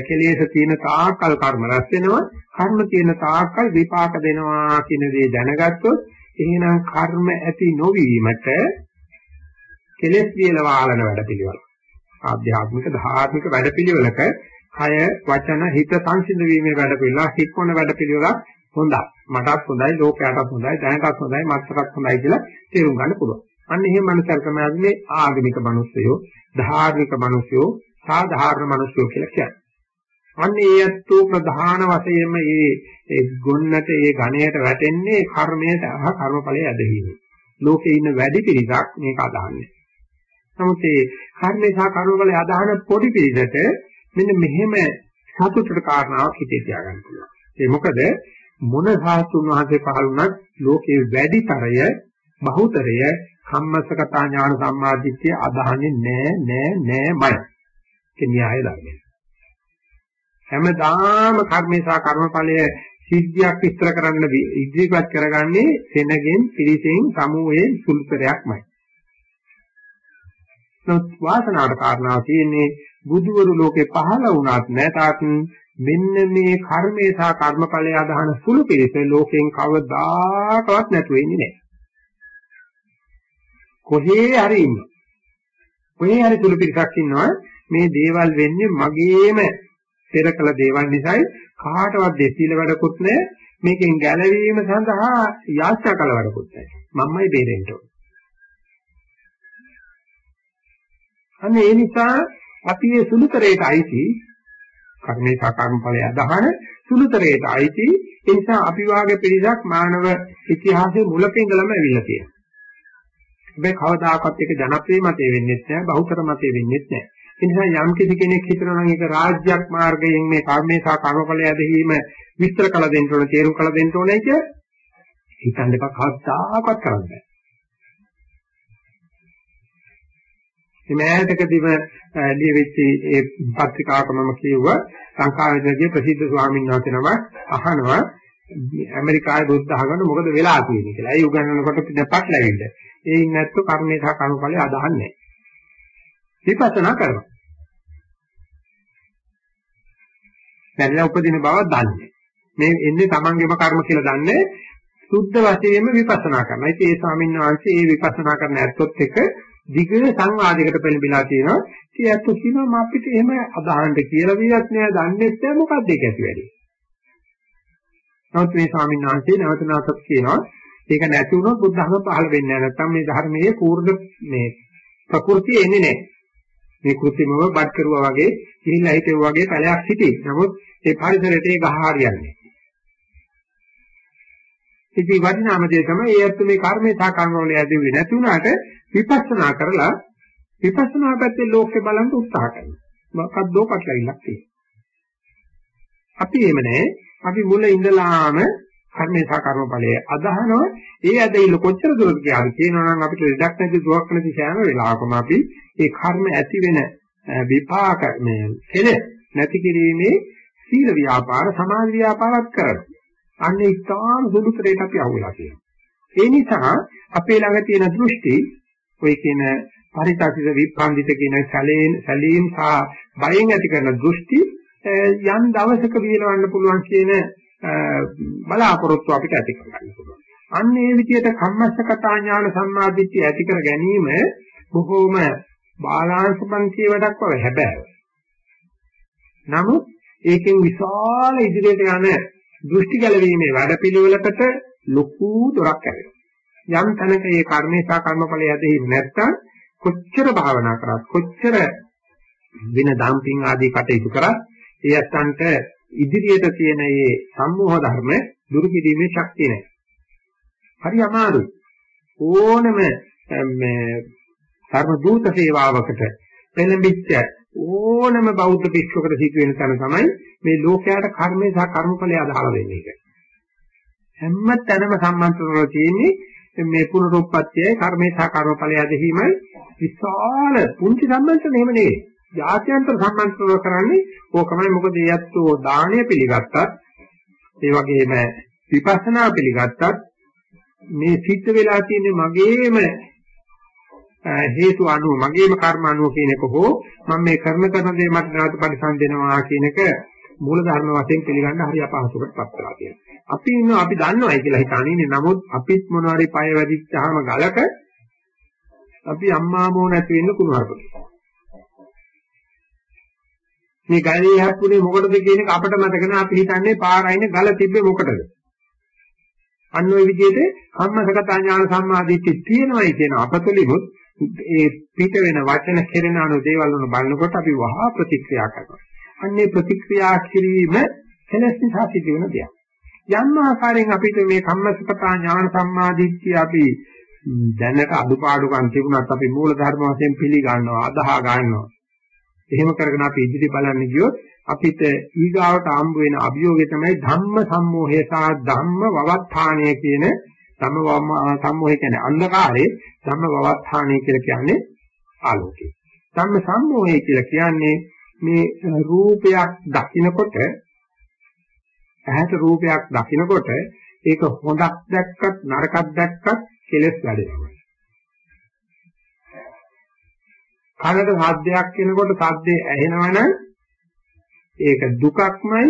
කෙලෙස් තියෙන තාක්කල් කර්ම රැස් වෙනවා. කර්ම තියෙන තාක්කල් විපාක දෙනවා කියන දේ දැනගත්තොත් එහෙනම් කර්ම ඇති නොවීමට කෙලෙස් වියල වාලන වැඩපිළිවෙල ආධ්‍යාත්මික ධාර්මික වැඩපිළිවෙලක කය වචන හිත සංසිඳ වීමේ වැඩපිළිවෙල හික්කොන වැඩපිළිවෙලක් හොඳයි. මටත් හොඳයි ලෝකයටත් හොඳයි දැනටත් හොඳයි මත්තටත් හොඳයි කියලා තේරුම් ගන්න පුළුවන්. අන්න එහෙම මනසල් තමයි මේ ආගමික මිනිස්සයෝ, ධාර්මික මිනිස්සයෝ, සාධාරණ මිනිස්සයෝ කියලා කියන්නේ. අන්න ඒ අත්තු ප්‍රධාන වශයෙන්ම මේ ඒ ගොන්නට ඒ ඝණයට වැටෙන්නේ කර්මයට අහ කර්මඵලයේ ඇදහිීම. ලෝකේ ඉන්න වැඩි පිරිසක් මේක අදහන්නේ. නමුත් ඒ කර්මේ සහ කර්මඵලයේ අදහන පොඩි පිරිසට මෙන්න මෙහෙම සතුටට කාරණාවක් හිතේ තියාගන්න පුළුවන්. ඒ මොකද මොන සාස්තුන් වහන්සේ පහළ වුණත් ලෝකේ වැඩිතරය බහුතරය කම්මස්සකතා ඥාන සම්මාදිට්ඨිය අදහන්නේ නෑ නෑ නෑමයි. ඒ න්‍යාය ධර්මය. හැමදාම කර්මේ සහ කර්මඵලය සිද්ධියක් විස්තර කරන්න ඉදිරිපත් කරගන්නේ සෙනගෙන් පිරිසෙන් සමූහයෙන් සුළුතරයක්මයි. නමුත් වාසනාවට කාරණා තියෙන්නේ බුදුවරු ලෝකේ පහළ වුණත් නැතත් මෙන්න මේ කර්මේ සහ කර්මඵලය අදහන සුළු පිරිස ලෝකෙන් කවදාකවත් නැතු වෙන්නේ නැහැ. කොහේ හරි ඉන්නවා. කොහේ හරි සුළු පිටක් ඉන්නවා මේ දේවල් වෙන්නේ මගේම පෙර කළ දේවල් නිසායි කාටවත් දෙසිල වැඩකුත් නැහැ මේකෙන් ගැලවීම සඳහා යාත්‍රා කළ වැඩකුත් නැහැ මම්මයි බේරෙන්න ඕන. අන්න ඒ නිසා අපි මේ සුළුතරයට අයිති කර්මේ සාකර්ම ඵලය අදහන සුළුතරයට අයිති ඒ නිසා අපි වාගේ පිරිසක් මානව ඉතිහාසයේ මුලක ඉඳලම ඇවිල්ලා තියෙනවා. හැබැයි කවදාකවත් ඒක ජනප්‍රිය මතේ වෙන්නේ නැහැ බහුතර මතේ වෙන්නේ නැහැ. ඒ නිසා යම් කිසි කෙනෙක් හිතනවා නම් ඒක රාජ්‍යයක් මාර්ගයෙන් මේ කර්මේ සහ කර්මඵලය ඇදහිීම විස්තර කළ දෙන්න ඕන, තේරුම් කළ දෙන්න ඕනේ කිය. හිතන්න එපා කවදාකවත් කරන්න බෑ. මේ මෑතකදීම ලියවිච්ච ඒ පත්‍රිකාවක මම කියුවා සංඛාරයේ ප්‍රසිද්ධ ස්වාමීන් වහන්සේ නම අහනවා ඇමරිකාවේ බුද්ධ ආගම මොකද වෙලා තියෙන්නේ කියලා. ඒ උගන්වනකොට දෙපක් ලැබෙන්න. ඒ ඉන්නේ නැත්නම් කර්මේ සහ කර්මඵලයේ අදහන්නේ නැහැ. විපස්සනා කරනවා. නැරිලා උපදින බව දන්නේ. මේ එන්නේ තමන්ගේම කර්ම කියලා දන්නේ සුද්ධ වශයෙන්ම විපස්සනා කරනවා. ඉතින් ඒ ස්වාමීන් වහන්සේ මේ විපස්සනා කරන ඇත්තොත් එක දිග සංවාදයකට පෙළඹිලා තියෙනවා. ඉතින් ඇත්ත කියනවා මම අපිට එහෙම අදහන්න කියලා වියත් නෑ දන්නේ නැහැ මොකක්ද ඒක ඇති වෙන්නේ. නමුත් මේ ස්වාමීන් වහන්සේ නැවත නැවතත් කියනවා ඒක නැති වුණොත් බුද්ධ ධර්ම පහළ වෙන්නේ නැහැ. නැත්නම් මේ ධර්මයේ පූර්ණ මේ ප්‍රകൃතිය එන්නේ නැහැ. මේ කෘත්‍රිමව බඩ කරුවා වගේ ගිහිල්ලා හිටෙව්වා වගේ පැලයක් හිටි. නමුත් ඒ පරිසරයට ඒ ගහ හරියන්නේ. ඉතින් වටිනාම දේ තමයි ඒ අත් මේ කර්මේ සහ කර්ම වල ඇදෙන්නේ නැති වුණාට විපස්සනා කරලා විපස්සනා පැත්තේ ලෝකේ බලන්න උත්සාහ කරනවා. මොකක්ද පටලවිලක් තියෙන්නේ. අපි එහෙම නැහැ. අපි මුල ඉඳලාම කර්මේ සහ කර්මඵලයේ අදහනවා. ඒ ඇදහිල්ල කොච්චර දුරට ගියාද කියනවා නම් අපිට ලෙඩක් නැති දුවක් නැති සෑම වෙලාවකම අපි ඒ කර්ම ඇති වෙන විපාක මේ කෙලෙස් නැති කිරීමේ සීල ව්‍යාපාර සමාධි ව්‍යාපාරත් කරනවා. අන්නේ ඉතාම සුදුතරේට අපි අහුවෙලා තියෙනවා. ඒ නිසා අපේ ළඟ තියෙන දෘෂ්ටි ඔය කියන පරිත්‍යාසිත විප්‍රාන්දිත කියන සැලේන් සැලීම් සහ බයෙන් ඇති කරන දෘෂ්ටි යම් දවසක විලවන්න පුළුවන් කියන බලාපොරොත්තු අපිට ඇති කරගන්න පුළුවන්. අන්න ඒ විදිහට කම්මස්සකතා ඥාන සම්මාදිට්ඨිය ඇති කර ගැනීම බොහෝම බාලාංශ පන්තිය වැඩක් වගේ හැබැයි. නමුත් ඒකෙන් විශාල ඉදිරියට යන දෘෂ්ටි ගැලවීමේ වැඩපිළිවෙලකට ලොකු දොරක් ඇරෙනවා. යම් තැනක මේ කර්මේ සහ කර්මඵලයේ ඇදෙහිම නැත්තම් කොච්චර භාවනා කරත් කොච්චර වෙන දාම්පින් ආදී කටයුතු කරත් ඒ අත්තන්ට ඉදිරියට තියෙන මේ සම්මෝහ ධර්ම දුරු කිරීමේ ශක්තිය නැහැ. හරි අමාරුයි. ඕනම මේ සර්ව දූත සේවාවකට පෙළඹිච්ච ඕනම බෞද්ධ පිටුවකට සිදු වෙන තැන තමයි මේ ලෝකයට කර්මය සහ කර්මඵලය අදාළ වෙන්නේ ඒක. හැම තැනම සම්මන්ත්‍රණවල තියෙන්නේ මේ පුනරුත්පත්තියයි කර්මය සහ කර්මඵලය ඇදහිීමයි විශාල පුංචි සම්මන්ත්‍රණ එහෙම නෙවෙයි. ජාත්‍යන්තර සම්මන්ත්‍රණ කරන්නේ ඕකමයි මොකද ඒ යැත්තෝ දාණය පිළිගත්තත් ඒ වගේම විපස්සනා පිළිගත්තත් මේ සිද්ධ වෙලා තියෙන්නේ මගේම හේතු අනුව මගේම කර්ම අනුව කියන එක හෝ මම මේ කරන කරන දේ මට නැවත පරිසම් දෙනවා කියන එක මූල ධර්ම වශයෙන් පිළිගන්න හරි අපහසුකටපත් වෙලා තියෙනවා. අපි ඉන්නවා අපි දන්නවයි කියලා හිතන්නේ නමුත් අපිත් මොනවාරි පය වැඩිච්චාම ගලක අපි අම්මා මෝ නැති වෙන්න කුණාරපොත්. මේ ගලේ හැප්පුණේ මොකටද කියන එක අපිට මතක නැහැ අපි හිතන්නේ පාරයිනේ ගල තිබ්බේ මොකටද? අන්න ওই විදිහට කම්මසගත ඥාන සම්මාදිට්ඨිය තියෙනවයි කියන අපතලිමුත් ඒ පිට වෙන වචන කෙරෙන අනු දේවල් වල බලනකොට අපි වහා ප්‍රතික්‍රියා කරනවා. අන්නේ ප්‍රතික්‍රියා කිරීම කෙලස් නිසා සිදුවන දෙයක්. යම් ආකාරයෙන් අපිට මේ කම්මසකතා ඥාන සම්මාදිට්ඨිය අපි දැනට අඩුපාඩුකම් තිබුණත් අපි මූල ධර්ම වශයෙන් පිළිගන්නවා, අදහා ගන්නවා. එහෙම කරගෙන අපි ඉදිරි බලන්න ගියොත් අපිට ඊගාවට ආම්බ වෙන අභියෝගය තමයි ධම්ම සම්මෝහය සහ ධම්ම වවත්තාණය කියන ධම්ම සම්මෝහය කියන්නේ අන්ධකාරේ ධම්ම වවත්තාණය කියලා කියන්නේ ආලෝකය. ධම්ම සම්මෝහය කියලා කියන්නේ මේ රූපයක් දකිනකොට ඇහැට රූපයක් දකිනකොට ඒක හොඳක් දැක්කත් නරකක් දැක්කත් කෙලස් වැඩෙනවා. කනට සාද්දයක් කෙනකොට සාද්දේ ඇහෙනවනම් ඒක දුකක්මයි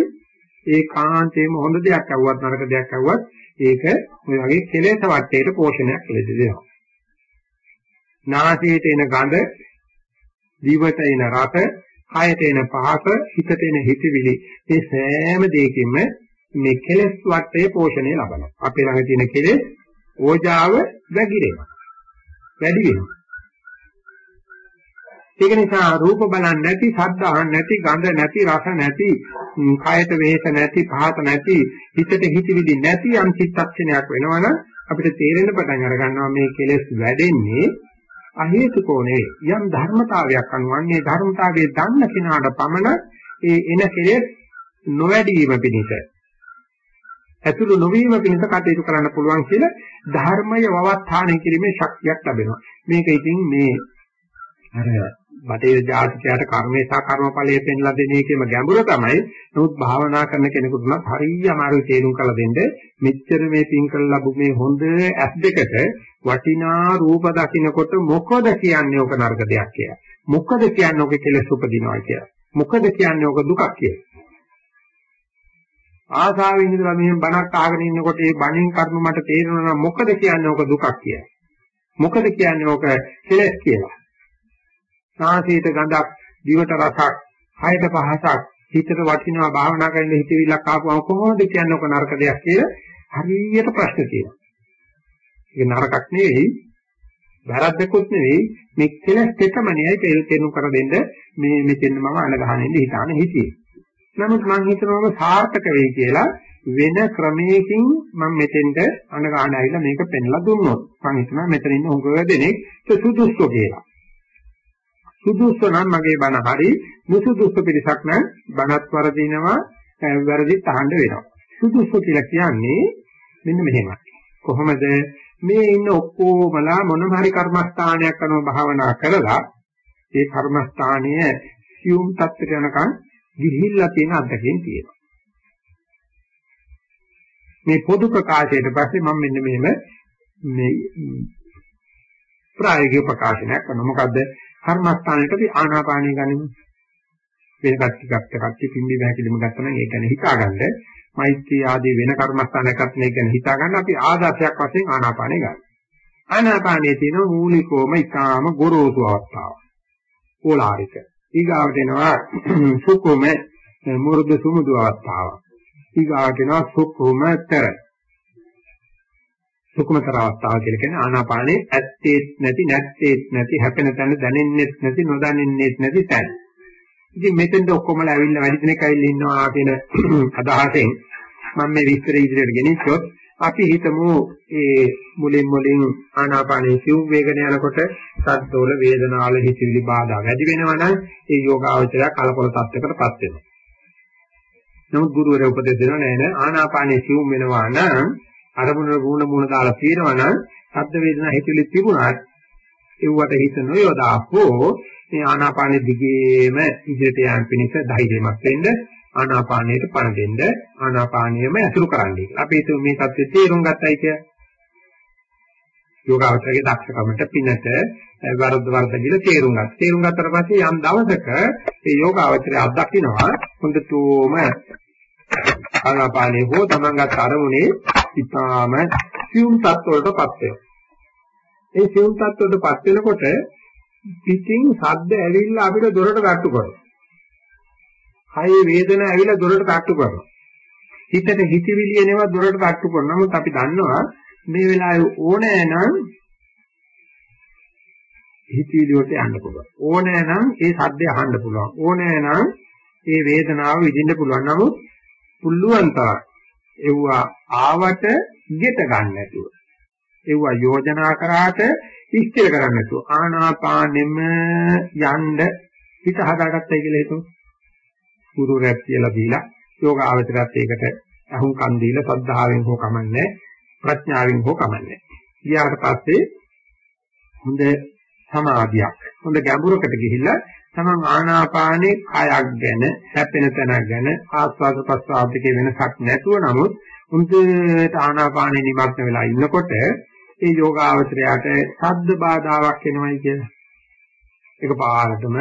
ඒ කාන්තේම හොඳ දෙයක් අහුවත් නරක දෙයක් අහුවත් ඒක ඔය වගේ කෙලෙස් වටේට පෝෂණයක් ලෙඩ දෙනවා. නාසයට එන ගඳ, දිවට එන රස, කයට එන පහස, හිතට එන හිතවිලි මේ සෑම දෙයකින්ම මේ කෙලෙස් වටේ පෝෂණය ලබනවා. අපේ ළඟ තියෙන කෙලෙස් ඕජාව වැగిරෙනවා. වැඩි වෙනවා. ඒක නිසා රූප බලන්නේ නැති, ශබ්ද අහන්නේ නැති, ගඳ නැති, රස නැති, කායත වේස නැති, පහත නැති, හිතට හිතවිලි නැති යම් චිත්තක්ෂණයක් වෙනවනම් අපිට තේරෙන්න පටන් අර ගන්නවා මේ කෙලෙස් වැඩෙන්නේ අහේතුකෝ නෙවෙයි. යම් ධර්මතාවයක් අනුවන්නේ ධර්මතාවයේ දන්න කෙනාට පමණ ඒ එන කෙලෙස් නොවැඩීම පිණිස ඇතුළු නොවීම පිණිස කටයුතු කරන්න පුළුවන් කියලා ධර්මය වවත්තාණය කිරීමේ ශක්තියක් ලැබෙනවා. මේක ඉතින් මේ අර බටේ ජාතිකයට කර්මේ සහ කර්මඵලයේ පෙන්ලා දෙන එකේම ගැඹුර තමයි. නමුත් භාවනා කරන කෙනෙකුට නම් හරිය අමාරුයි තේරුම් කරලා දෙන්න. මෙච්චර මේ පින් කරලා ලැබු මේ හොඳ ඇස් දෙකට වටිනා රූප දකින්නකොට මොකද කියන්නේ ඔක නරක දෙයක් කියලා. මොකද කියන්නේ ඔක කෙලෙස් උපදිනවා කියලා. මොකද කියන්නේ ඔක දුකක් කියලා. ආසාවෙන් ඉඳලා මෙහෙම බණක් අහගෙන ඉන්නකොට ඒ බණෙන් කර්ම මට තේරෙනවා නම් මොකද කියන්නේ ඔක දුකක් කියලා. මොකද කියන්නේ ඔක කෙලෙස් කියලා. නාසයට ගඳක්, දිවට රසක්, කයට පහසක්, හිතට වටිනවා භාවනා කරන හිතවිල්ලක් ආපුවම කොහොමද කියන්නේ ඔක නරක දෙයක් කියලා හරියට ප්‍රශ්න තියෙනවා. ඒක නරකක් නෙවෙයි, වැරද්දකුත් නෙවෙයි, මේ කෙලස් දෙකමනේ තේල් තේරුම් කර දෙන්න මේ මෙතෙන් මම අනගහනින්න හිතාන හිතියේ. නමුත් මම හිතනවා සාර්ථක වෙයි කියලා වෙන ක්‍රමයකින් මම මෙතෙන්ට අනගහන ඇවිල්ලා මේක පෙන්ලා දුන්නොත් මම හිතනවා මෙතන ඉන්න උගව දෙනෙක් සුදුසු කියලා. සුදුසු නම් මගේ බණ හරි නුසුදුසු පිරිසක් නම් බණත් වරදිනවා වැරදිත් අහන්න වෙනවා. සුදුසු කියලා කියන්නේ මෙන්න මෙහෙමයි. කොහොමද? මේ ඉන්න ඔක්කොමලා මොනම හරි කර්මස්ථානයක් කරනව භාවනා කරලා ඒ කර්මස්ථානය සියුම් තත්ත්වයට යනකම් ගිහිල්ලා තියෙන අත්දැකීම් තියෙනවා. මේ පොදු ප්‍රකාශයට පස්සේ මම මෙන්න මෙහෙම මේ ප්‍රායෝගික ප්‍රකාශනයක් කරනවා. මොකද්ද? කර්මස්ථානයට අපි ආනාපානිය ගනිමු. වෙන කට්ටියක් කට්ටිය පිම්බි බහැකිලිම ගත්තා නම් ඒ ගැන හිතාගන්න. මෛත්‍රී ආදී වෙන කර්මස්ථානයක්ත් මේ ගැන හිතාගන්න අපි ආදර්ශයක් වශයෙන් ආනාපානිය ගන්න. ආනාපානයේ තියෙන මූලිකෝම ඊකාම ගොරෝසු අවස්ථාව. ඕලාරික. ඊගාවට එනවා සුකුම මුරුදු සුමුදු අවස්ථාව. ඊගාවට එනවා සුකුමතර සුකුමතර අවස්ථාව කියලා කියන්නේ ආනාපානේ ඇත්තේත් නැති නැත්තේත් නැති හැපෙන තැන දැනෙන්නෙත් නැති නොදැනෙන්නෙත් නැති තැන. ඉතින් මෙතෙන්ද ඔක්කොමලා ඇවිල්ලා වැඩි දෙනෙක් ඇවිල්ලා ඉන්නවා කියන [clears throat] අදහසෙන් මම මේ විස්තර ඉදිරියට ගෙනිච්චොත් අපි හිතමු ඒ මුලින් මුලින් ආනාපානයේ සිව් වේගන යනකොට සද්දෝල වේදනාවල හිතවිලි බාධා වැඩි වෙනවා නම් ඒ යෝගාවචරය කලකොල තත්යකටපත් වෙනවා. නමුත් ගුරුවරයා උපදෙස් දෙනවා නෑ නෑ ආනාපානයේ සිව් වෙනවා නම් අරමුණ ගුණ මුණ දාලා තියෙනවා නම් ශබ්ද වේදනා හිතෙලි තිබුණාත් ඒවට හිත නොයොදාපෝ මේ ආනාපානෙ දිගේම ඉදිරියට යෑම පිණිස ධෛර්යමත් වෙන්න ආනාපානයට පණ දෙන්න ආනාපානියම ඇසුරු කරන්නයි. අපි හිතුව මේ தත්ත්වයේ තේරුම් ගත්තයි කිය. යෝගාවචරයේ දක්ෂකමට පිනට වරද්ද වරද්ද කියලා තේරුම් ගන්න. තේරුම් ගත්තට පස්සේ යම් දවසක මේ යෝගාවචරය අත්දකින්නවා හොඳටම ආනාපානේ හෝ තමන්ගත් අරමුණේ ඉතාම සියුම් තත්ත්වවලටපත් වෙනවා. ඒ සියුම් තත්ත්වවලටපත් වෙනකොට පිටින් ශබ්ද ඇවිල්ලා අපිට දොරට තට්ටු කරනවා. කයේ වේදන ඇවිල්ලා දොරට තට්ටු කරනවා. හිතට හිතවිලි එනවා දොරට තට්ටු කරනවා. නමුත් අපි දන්නවා මේ වෙලාවේ ඕනෑ නම් හිතවිලි වලට යන්න පුළුවන්. ඕනෑ නම් ඒ ශබ්දය අහන්න පුළුවන්. ඕනෑ නම් ඒ වේදනාව විඳින්න පුළුවන්. නමුත් පුළුවන් තරම්. එව්වා ආවට ගෙට ගන්න නැතුව. එව්වා යෝජනා කරාට ඉස්තිර කරන්න නැතුව. ආනාපානෙම යන්න හිත හදාගත්තයි කියලා හිතමු. ගුරු රැප් කියලා දීලා යෝග ආවතරත් ඒකට අහුම්කම් දීලා සද්ධාවෙන් හෝ කමන්නේ ප්‍රඥාවෙන් හෝ කමන්නේ ඊට පස්සේ හොඳ සමාධියක් හොඳ ගැඹුරකට ගිහිල්ලා තමන් ආනාපානේ කයක් ගැන හැපෙන තැනක් ගැන ආස්වාද ප්‍රස්වාදිකේ වෙනසක් නැතුව නමුත් උන්ට ආනාපානේ නිමග්න වෙලා ඉන්නකොට ඒ යෝගාවචරයට ශබ්ද බාධාවක් එනවයි කියලා. ඒක පාරටම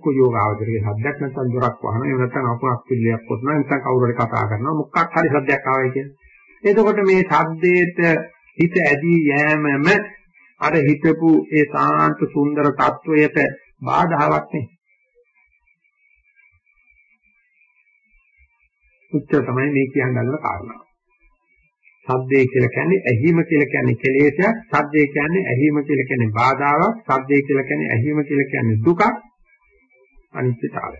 කොයි යෝගාවචරයේ ශබ්දයක් නැත්නම් දොරක් වහනවා එහෙම නැත්නම් අකුණක් පිළියක් කොටනවා නැත්නම් කවුරු හරි කතා කරනවා මොකක් හරි ශබ්දයක් ආවයි කියලා. එතකොට මේ ශබ්දයට හිත ඇදී යෑමම අර හිතපු ඒ සාන්ත සුන්දර තත්වයට බාධාවක් නේ. උත්තර තමයි මේ කියන්න ගන්න කාරණාව. සද්දේ කියලා කියන්නේ ඇහිම කියලා කියන්නේ කෙලෙසයක්, සද්දේ කියන්නේ ඇහිම කියලා කියන්නේ බාධාවක්, සද්දේ කියලා කියන්නේ ඇහිම කියලා කියන්නේ දුකක්, අනිත්‍යතාවය.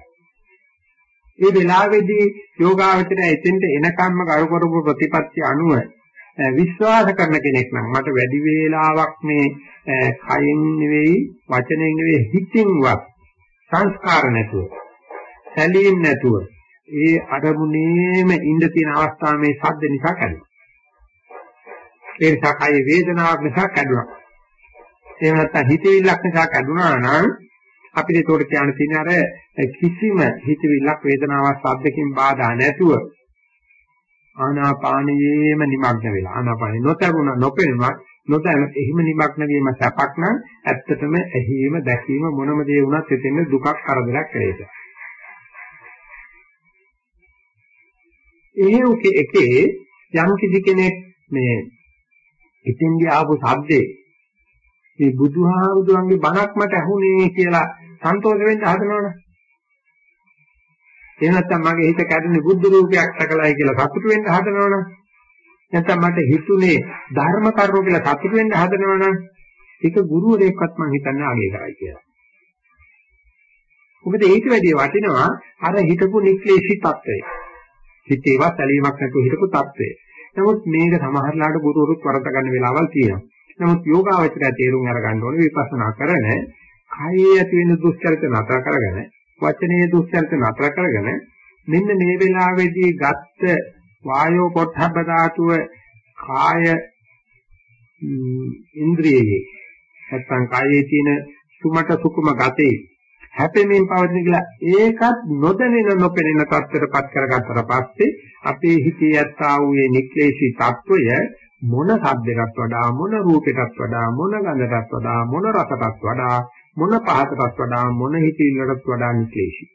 මේ වෙලාවේදී යෝගාවචරය එතෙන්ට එනකම්ම කරු කරපු ප්‍රතිපත්ති අනුව විශ්වාස කරන කෙනෙක් නම් මට වැඩි වේලාවක් මේ කයෙන් නෙවෙයි වචනෙන් නෙවෙයි හිතින්වත් සංස්කාර නැතුව සැලීම් නැතුව ඒ අරමුණේම ඉඳ තියෙන අවස්ථාව මේ ශබ්ද නිසා කැඩෙනවා. ඒ නිසා කය වේදනාවක් නිසා කැඩුණා. එහෙම නැත්නම් හිතවිල්ලක් නිසා කැඩුනා නම් අපිට ඒකට කියන්න තියෙන අර කිසිම හිතවිල්ලක් වේදනාවක් ශබ්දකින් බාධා නැතුව ආනාපානයේම නිමග්න වෙලා ආනාපානෙ නොතරුණ නොපෙනුනත් නොදැන එහෙම නිමග්න වීම සැපක් නම් ඇත්තටම ඇහිීම දැකීම මොනම දේ වුණත් එතෙන් දුකක් කරදරයක් වෙයිද. ඒ උකේ එකේ යම් කිසි කෙනෙක් මේ ඉතින්දී ආපු සද්දේ මේ බුදුහාමුදුරන්ගේ බණක් මට ඇහුනේ කියලා සන්තෝෂ වෙන්න හදනවනේ. එහෙම නැත්නම් මගේ හිත කැඩුනේ බුද්ධ රූපයක් දැකලායි කියලා සතුට වෙන්න හදනවනම් නැත්නම් මට හිතුනේ ධර්ම කරුණෝ කියලා සතුට වෙන්න හදනවනම් ඒක ගුරුවරයෙක්වත් මං හිතන්නේ ආගේ කරයි කියලා. මොකද ඊට වැඩිය වටිනවා අර හිතපු නික්ලේශී తত্ত্বය. හිතේවත් ඇලීමක් නැතුව හිතපු తত্ত্বය. නමුත් මේක සමහරලාට ගුරුවරුත් වරද ගන්න වෙලාවල් තියෙනවා. නමුත් යෝගාවචරය තේරුම් අරගන්න ඕනේ විපස්සනා කරන කයේ ඇති වෙන දුෂ්චරිත නතර කරගෙන වචනේ දුස්සන්ත නතර කරගෙන මෙන්න මේ වෙලාවේදී ගත්ත වායෝ පොට්ටබ්බ ධාතුව කාය ඉන්ද්‍රියයේ නැත්නම් කායේ තියෙන සුමට සුකුම ගතේ හැපෙමින් පවතින කියලා ඒකත් නොදැනෙන නොපෙනෙන තත්ත්වයටපත් කරගත්තට පස්සේ අපේ හිතේ ඇත්තා වූ මේ නික්ලේශී తত্ত্বය මොන සද්දයකට වඩා මොන රූපයකට වඩා මොන ගඳකට වඩා මොන රසකට වඩා මොන පහතකට වඩා මොන හිතිල්ලකට වඩා නික්ලේශී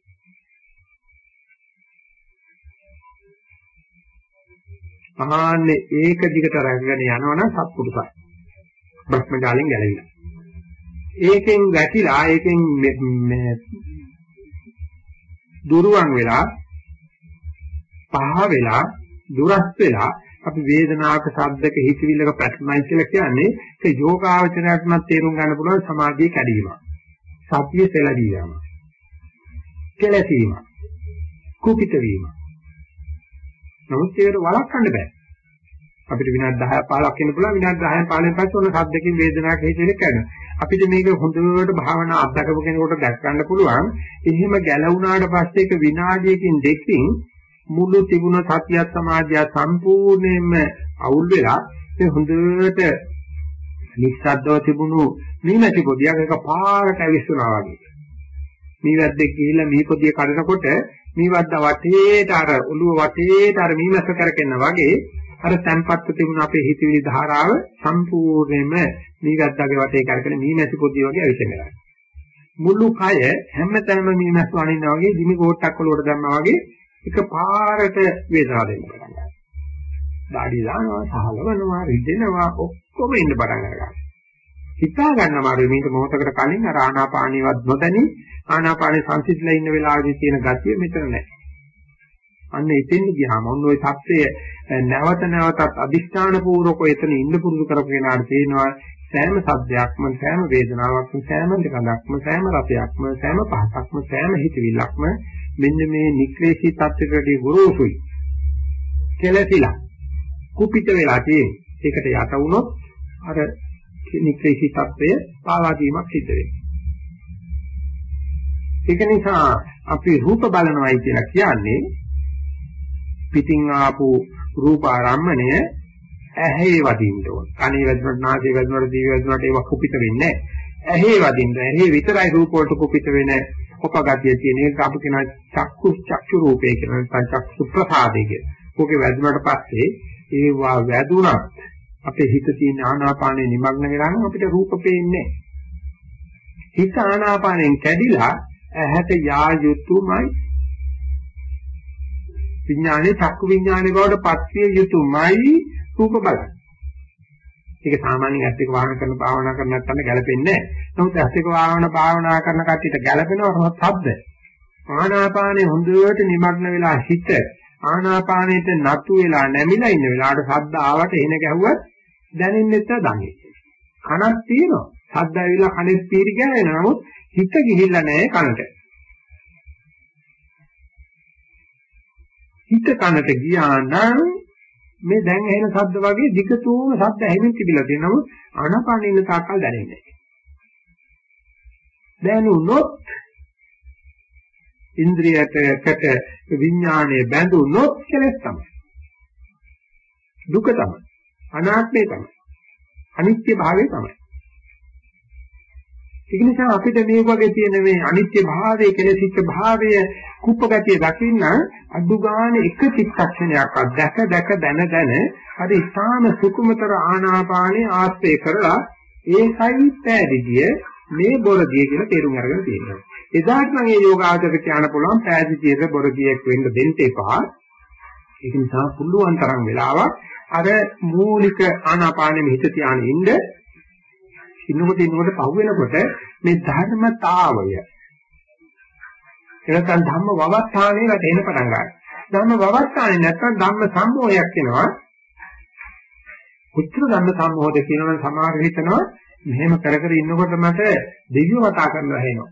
ආන්නේ ඒක දිගට රැගෙන යනවනම් සත්පුරුසයි. භ්‍රමජාලෙන් ගැලවිලා. ඒකෙන් වැටිලා ඒකෙන් මේ දුරුවන් වෙලා පහ වෙලා දුරස් වෙලා අපි වේදනාවක ශබ්දක හිතවිල්ලක පැටලයි කියලා කියන්නේ ඒ යෝගාවචරයක්ම තේරුම් ගන්න පුළුවන් සමාධිය කැඩීමක්. සතිය සැලදී යාම. කෙලසීම. කුපිත වීම. නමුත් ඒකට වළක්වන්න බෑ. අපිට විනාඩි 10ක් 15ක් වෙන පුළුවන් විනාඩි 10ක් 15න් පස්සේ ඔන්න සද්දකින් වේදනාවක් හේතුවෙක කරනවා. අපිට මේක හොඳට භාවනා අත්දකපු කෙනෙකුට දැක් ගන්න පුළුවන්. එහෙම ගැලවුණාට පස්සේ ඒක විනාඩියකින් දෙකකින් මුළු තිබුණ සතිය සමාධිය සම්පූර්ණයෙන්ම අවුල් වෙලා ඒ හොඳට නිස්සද්දව තිබුණු මීමැටි පොදියක් එක පාරට ඇවිස්සුනා වගේ. මීවැද්දෙක් ගිහිල්ලා මී පොදිය කඩනකොට මීවැද්ද වටේට අර ඔළුව වටේට අර මීමැස්ස කරකෙන්න වගේ අර තැම්පත්ව තිබුණ අපේ හිතවිලි ධාරාව සම්පූර්ණයෙන්ම මීවැද්දාගේ වටේ කරකෙන මීමැසි පොදිය වගේ ඇවිස්සෙනවා. මුළු කය හැමතැනම මීමැස්ස වනිනා වගේ දිමි කෝට්ටක් වලට දැම්මා වගේ එක පාරට වේදනාව දෙන්න පටන් ගන්නවා. දාඩි දානවා, සහලවනවා, රිදෙනවා ඔක්කොම ඉන්න පටන් ගන්නවා. හිතා ගන්න මාරු මේක මොහොතකට කලින් අර ආනාපානියවත් නොදැනි ආනාපානේ සංසිඳලා ඉන්න වෙලාවේදී තියෙන ගතිය මෙතන නැහැ. අන්න එතෙන් ගියාම ඔන්න ඔය தත්ත්වය නැවත නැවතත් අදිෂ්ඨාන පූර්වක එතන ඉන්න පුරුදු කරපු කෙනාට තේනවා සෑම සද්දයක්ම සෑම වේදනාවක්ම සෑම දෙකක්ම සෑම රසයක්ම සෑම පහසක්ම සෑම හිතවිල්ලක්ම මෙන්න මේ නික්ලේශී தත්ත්වයකදී ගුරුසුයි කෙලසිලා කුපිත වෙලා තියෙන. ඒකට යට වුණොත් අර නික්ලේශී தත්ත්වය පාවා දීමක් සිද්ධ වෙනවා. ඒක නිසා අපි රූප බලනවායි කියලා කියන්නේ පිටින් ආපු රූප ආරම්මණය ඇහි වදින්න ඕන. කනේ වැදුනට නාසයේ වැදුනට දිවේ වැදුනට ඒක කුපිත වෙන්නේ නැහැ. ඇහි වදින්න. ඇහි විතරයි රූප වලට කුපිත වෙන ඔපගතිය තියෙන එක අපි කියන චක්කු චක්කු රූපේ කියන චක්කු ප්‍රසාදේ කියන. ඕකේ වැදුනට පස්සේ ඒවා වැදුනත් අපේ හිත තියෙන ආනාපානේ නිමග්න වෙලා නම් අපිට රූප පේන්නේ නැහැ. හිත ආනාපානෙන් කැඩිලා ඇහැට යා යුතුයමයි විඥානේ චක්කු විඥානේ බවට පත්විය යුතුයමයි රූප බලන්න. ඒක සාමාන්‍යයෙන් ඇස් දෙක වහන කරන භාවනා කරන නැත්නම් ගැලපෙන්නේ නැහැ. නමුත් ඇස් දෙක වහන භාවනා කරන කට්ටියට ගැලපෙනවා සද්ද. ආනාපානේ හොඳට නිමග්න වෙලා හිත ආනාපානෙට නතු වෙලා නැමිලා ඉන්න වෙලාවට සද්ද ආවට එන ගැහුවත් දැනෙන්නේ නැත්නම් දන්නේ. කනක් තියෙනවා. සද්ද ඇවිල්ලා කනේ පීරි ගෑවෙනවා. නමුත් හිත ගිහිල්ලා නැහැ කනට. හිත කනට ගියා නම් මේ දැන් ඇහෙන ශබ්ද වගේ දිගටම ශබ්ද ඇහෙමින් තිබිලා තියෙනම ආනාපානෙ ඉන්න තාක්කල් දැනෙන්නේ නැහැ. දැනුනොත් ඉන්ද්‍රියටකට විඥානයේ බැඳුනොත් කෙලස් තමයි. දුක තමයි. අනාත්මය තමයි. අනිත්‍ය භාවය තමයි. ඒක නිසා අපිට මේ වගේ තියෙන මේ අනිත්‍ය භාවයේ කෙලෙසිච්ච භාවය කුප්පගතිය දකින්න අඩු ගන්න එක චිත්තක්ෂණයක් අධ්‍යක් දැක දැන දැන අර ඉස්හාම සුකුමතර ආනාපානේ ආස්තේ කරලා ඒකයි පෑදිදිය මේ බොරදිය කියලා තේරුම් අරගෙන තියෙනවා. එදාට නම් මේ යෝගාචරක කියන්න පුළුවන් පෑදිදියක බොරදියක් වෙන්න දෙන්න එපා. ඒක නිසා පුළුවන් තරම් වෙලාවක් අර මූලික ආනාපානෙ හිත තියාගෙන ඉන්න ඉන්නකොට ඉන්නකොට පහු වෙනකොට මේ ධර්මතාවය එනකන් ධම්ම වවස්ථානේ වැටෙන්න පටන් ගන්නවා. ධම්ම වවස්ථානේ නැත්නම් ධම්ම සම්මෝහයක් වෙනවා. උත්තර ධම්ම සම්මෝහද කියනවනම් සමහර හිතනවා මෙහෙම කර කර ඉන්නකොට මට දෙවියෝ කතා කරනවා හෙනවා.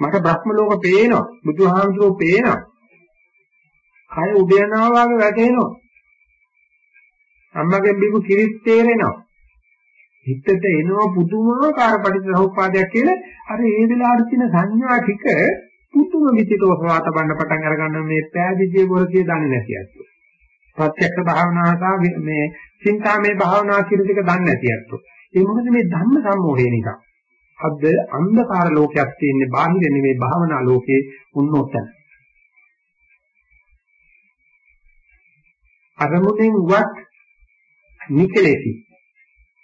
මට බ්‍රහ්ම ලෝක පේනවා. බුදුහාමුදුරුවෝ පේනවා. කය උඩ යනවා වගේ වැටෙනවා. අම්මගෙන් බිකු කිරිත් තේරෙනවා. හිතට එනවා පුදුමාකාර පටිච්චසමුප්පාදයක් කියලා අර ඒ වෙලාවට තියෙන සංඥා ටික පුදුම විදිහට ඔසවාත බන්න පටන් අරගන්න මේ පෑදිජේ වරතිය දන්නේ නැති අත්තු. ප්‍රත්‍යක්ෂ භාවනාව සහ මේ චින්තාමේ භාවනාව කියන ටික දන්නේ නැති අත්තු. ඒ මොකද මේ ධම්ම සම්මෝහය නිසා. අද අන්ධකාර ලෝකයක් තියෙන්නේ බාහිර නෙමෙයි භාවනා ලෝකේ උන්නෝතන. අරමුණෙන් වත් නිකලෙසි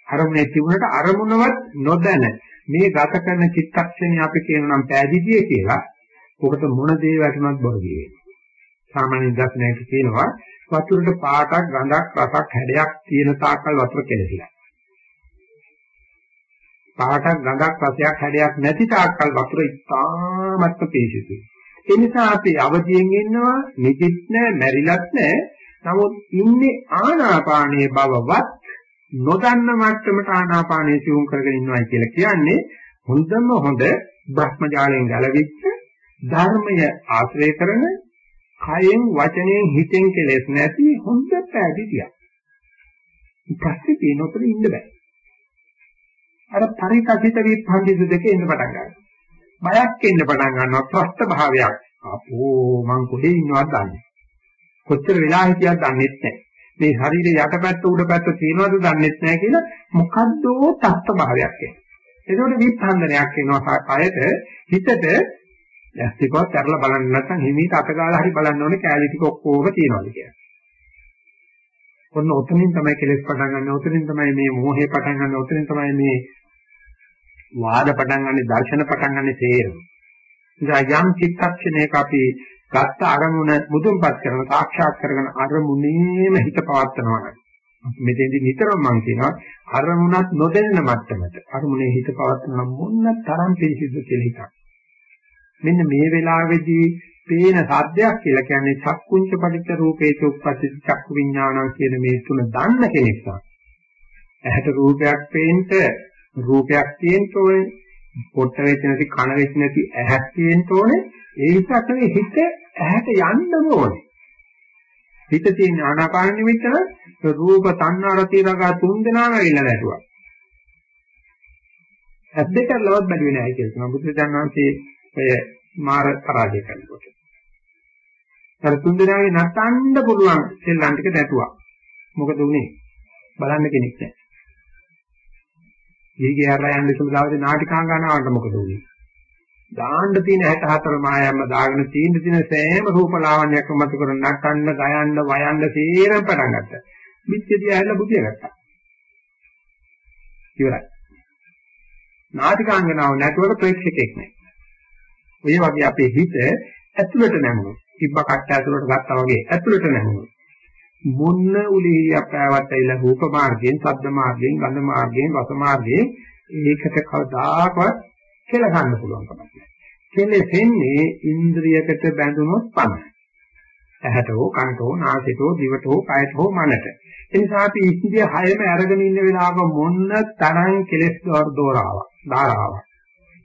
අරමුණේ තිබුණට අරමුණවත් නොදැන මේ ගත කරන චිත්තක්ෂණය අපි කියනනම් පෑදිතිය කියලා. ඔකට මොන දේ වැටුණත් බොරදී වෙනවා. සාමාන්‍ය දර්ශනයක කියනවා වතුරට පාටක් ගඳක් රසක් හැඩයක් තියෙන තාක්කල් වතුර කෙලසිලා. පාටක් ගඳක් රසයක් හැඩයක් නැති තාක්කල් වතුර ඉතාමත්ම පිරිසිදුයි. ඒ නිසා අපි අවදියෙන් ඉන්නවා නිදිත් නැහැ, මැරිලත් නැහැ. නමුත් ඉන්නේ ආනාපානයේ බවවත් නොදන්න මට්ටමට ආනාපානය සිවුම් කරගෙන ඉන්නවයි කියලා කියන්නේ හොඳම හොඳ භ්‍රමජාලයෙන් ගැලවිච්ච ධර්මය ආශ්‍රය කරන කයෙන් වචනයෙන් හිතෙන් කෙලෙස් නැති හොඳ පැහැදිලියක්. ඉපස්සේ තේනොතර ඉන්න බෑ. අර පරිකසිත විපන්දිත දෙකේ ඉන්න පටන් ගන්නවා. බයක් එන්න පටන් ගන්නවා ප්‍රස්ත භාවයක්. අපෝ මං කොහේ ඉන්නවද දන්නේ. කොච්චර වෙලා හිටියද දන්නේ නැහැ. මේ ශරීරයේ යටපැත්ත උඩපැත්ත තියෙනවද දන්නේ නැහැ කියලා මොකද්දෝ තත්ත්ව භාවයක් එනවා. ඒකෝට විස්හන්දනයක් එනවා කයට හිතට ඇස්තිකවත් කරලා බලන්න නැත්නම් හිමීට අතගාලා හරි බලන්න ඕනේ කැලී ටික ඔක්කොම තියෙනවද කියලා. ඔන්න ඔතනින් තමයි කෙලෙස් පටන් ගන්න. ඔතනින් තමයි මේ මෝහය පටන් ගන්න. ඔතනින් තමයි මේ වාද පටන් ගන්න, දර්ශන පටන් ගන්න තේරෙන්නේ. ඉතින් යම් චිත්තක්ෂණයක අපි ගත්ත අරමුණ මුදුන්පත් කරන සාක්ෂාත් කරගෙන අරමුණේම හිත පවත්නවා මෙතෙන්දි නිතරම මම කියනවා අරමුණක් නොදැනෙන මට්ටමට අරමුණේ හිත පවත්වන මොන්න තරම් පිළිසිදු කියලා හිතක් මෙන්න මේ වෙලාවේදී පේන සාධ්‍යයක් කියලා කියන්නේ චක්කුංච පටිච්ච රූපේ චුප්පති චක්කු විඥාන කියන මේ තුන දන්න කෙනෙක් නම්. ඇහැට රූපයක් පේන්න රූපයක් තියෙන්න ඕනේ. පොට්ට වෙච්ච නැති කන වෙච්ච නැති ඇහක් තියෙන්න ඕනේ ඒ විතරක් නෙවෙයි හිත ඇහැට යන්න ඕනේ. හිත තියෙන ආනාපාන නිමිත්තන රූප තණ්හා රති රගා තුන් දෙනාම වෙන්න නැතුව. ඇස් දෙක ලවත් බැලුවේ නැහැ කියලා තමයි බුදු දන්වන්සේ ඔය මාර පරාජය කරනකොට. අර තුන් දෙනාගේ නටන්න පුළුවන් සෙල්ලම් ටික දැතුවා. මොකද උනේ? බලන්න කෙනෙක් නැහැ. ඊගේ හරලා යන්න ඉස්සෙල්ලා දවසේ නාටිකාංගනාවට මොකද උනේ? දාන්න තියෙන 64 මායම්ම දාගෙන තියෙන තියෙන සෑම රූපලාවන්‍යයක් මත කර නටන්න, ගයන්න, වයන්න සීරම් පටන් ගත්තා. පිටියදී ඇහැලා බුදිය ගත්තා. ඉවරයි. නාටිකාංගනාව නැතුවට ප්‍රේක්ෂකෙක් නැහැ. ඔය වගේ අපේ හිත ඇතුළට නැමුණා. තිබ්බ කට්ට ඇතුළට ගත්තා වගේ ඇතුළට නැමුණා. මොන්න උලියක් පැවැත් ඇවිල්ලා රූප මාර්ගයෙන්, ශබ්ද මාර්ගයෙන්, ගන්ධ මාර්ගයෙන්, රස මාර්ගයෙන් ඒකට කවදාකවත් කියලා ගන්න පුළුවන් කමක් නැහැ. කෙලෙසෙන්නේ ඉන්ද්‍රියකට බැඳුනොත් පමණයි. ඇහැට හෝ කනට හෝ නාසයට හෝ දිවට හෝ කයට හෝ මනට. ඒ නිසා අපි ඉන්ද්‍රිය හයම අරගෙන ඉන්න වෙලාවක මොන්න තරම් කෙලෙස් දෝරාවක්, ධාරාවක්.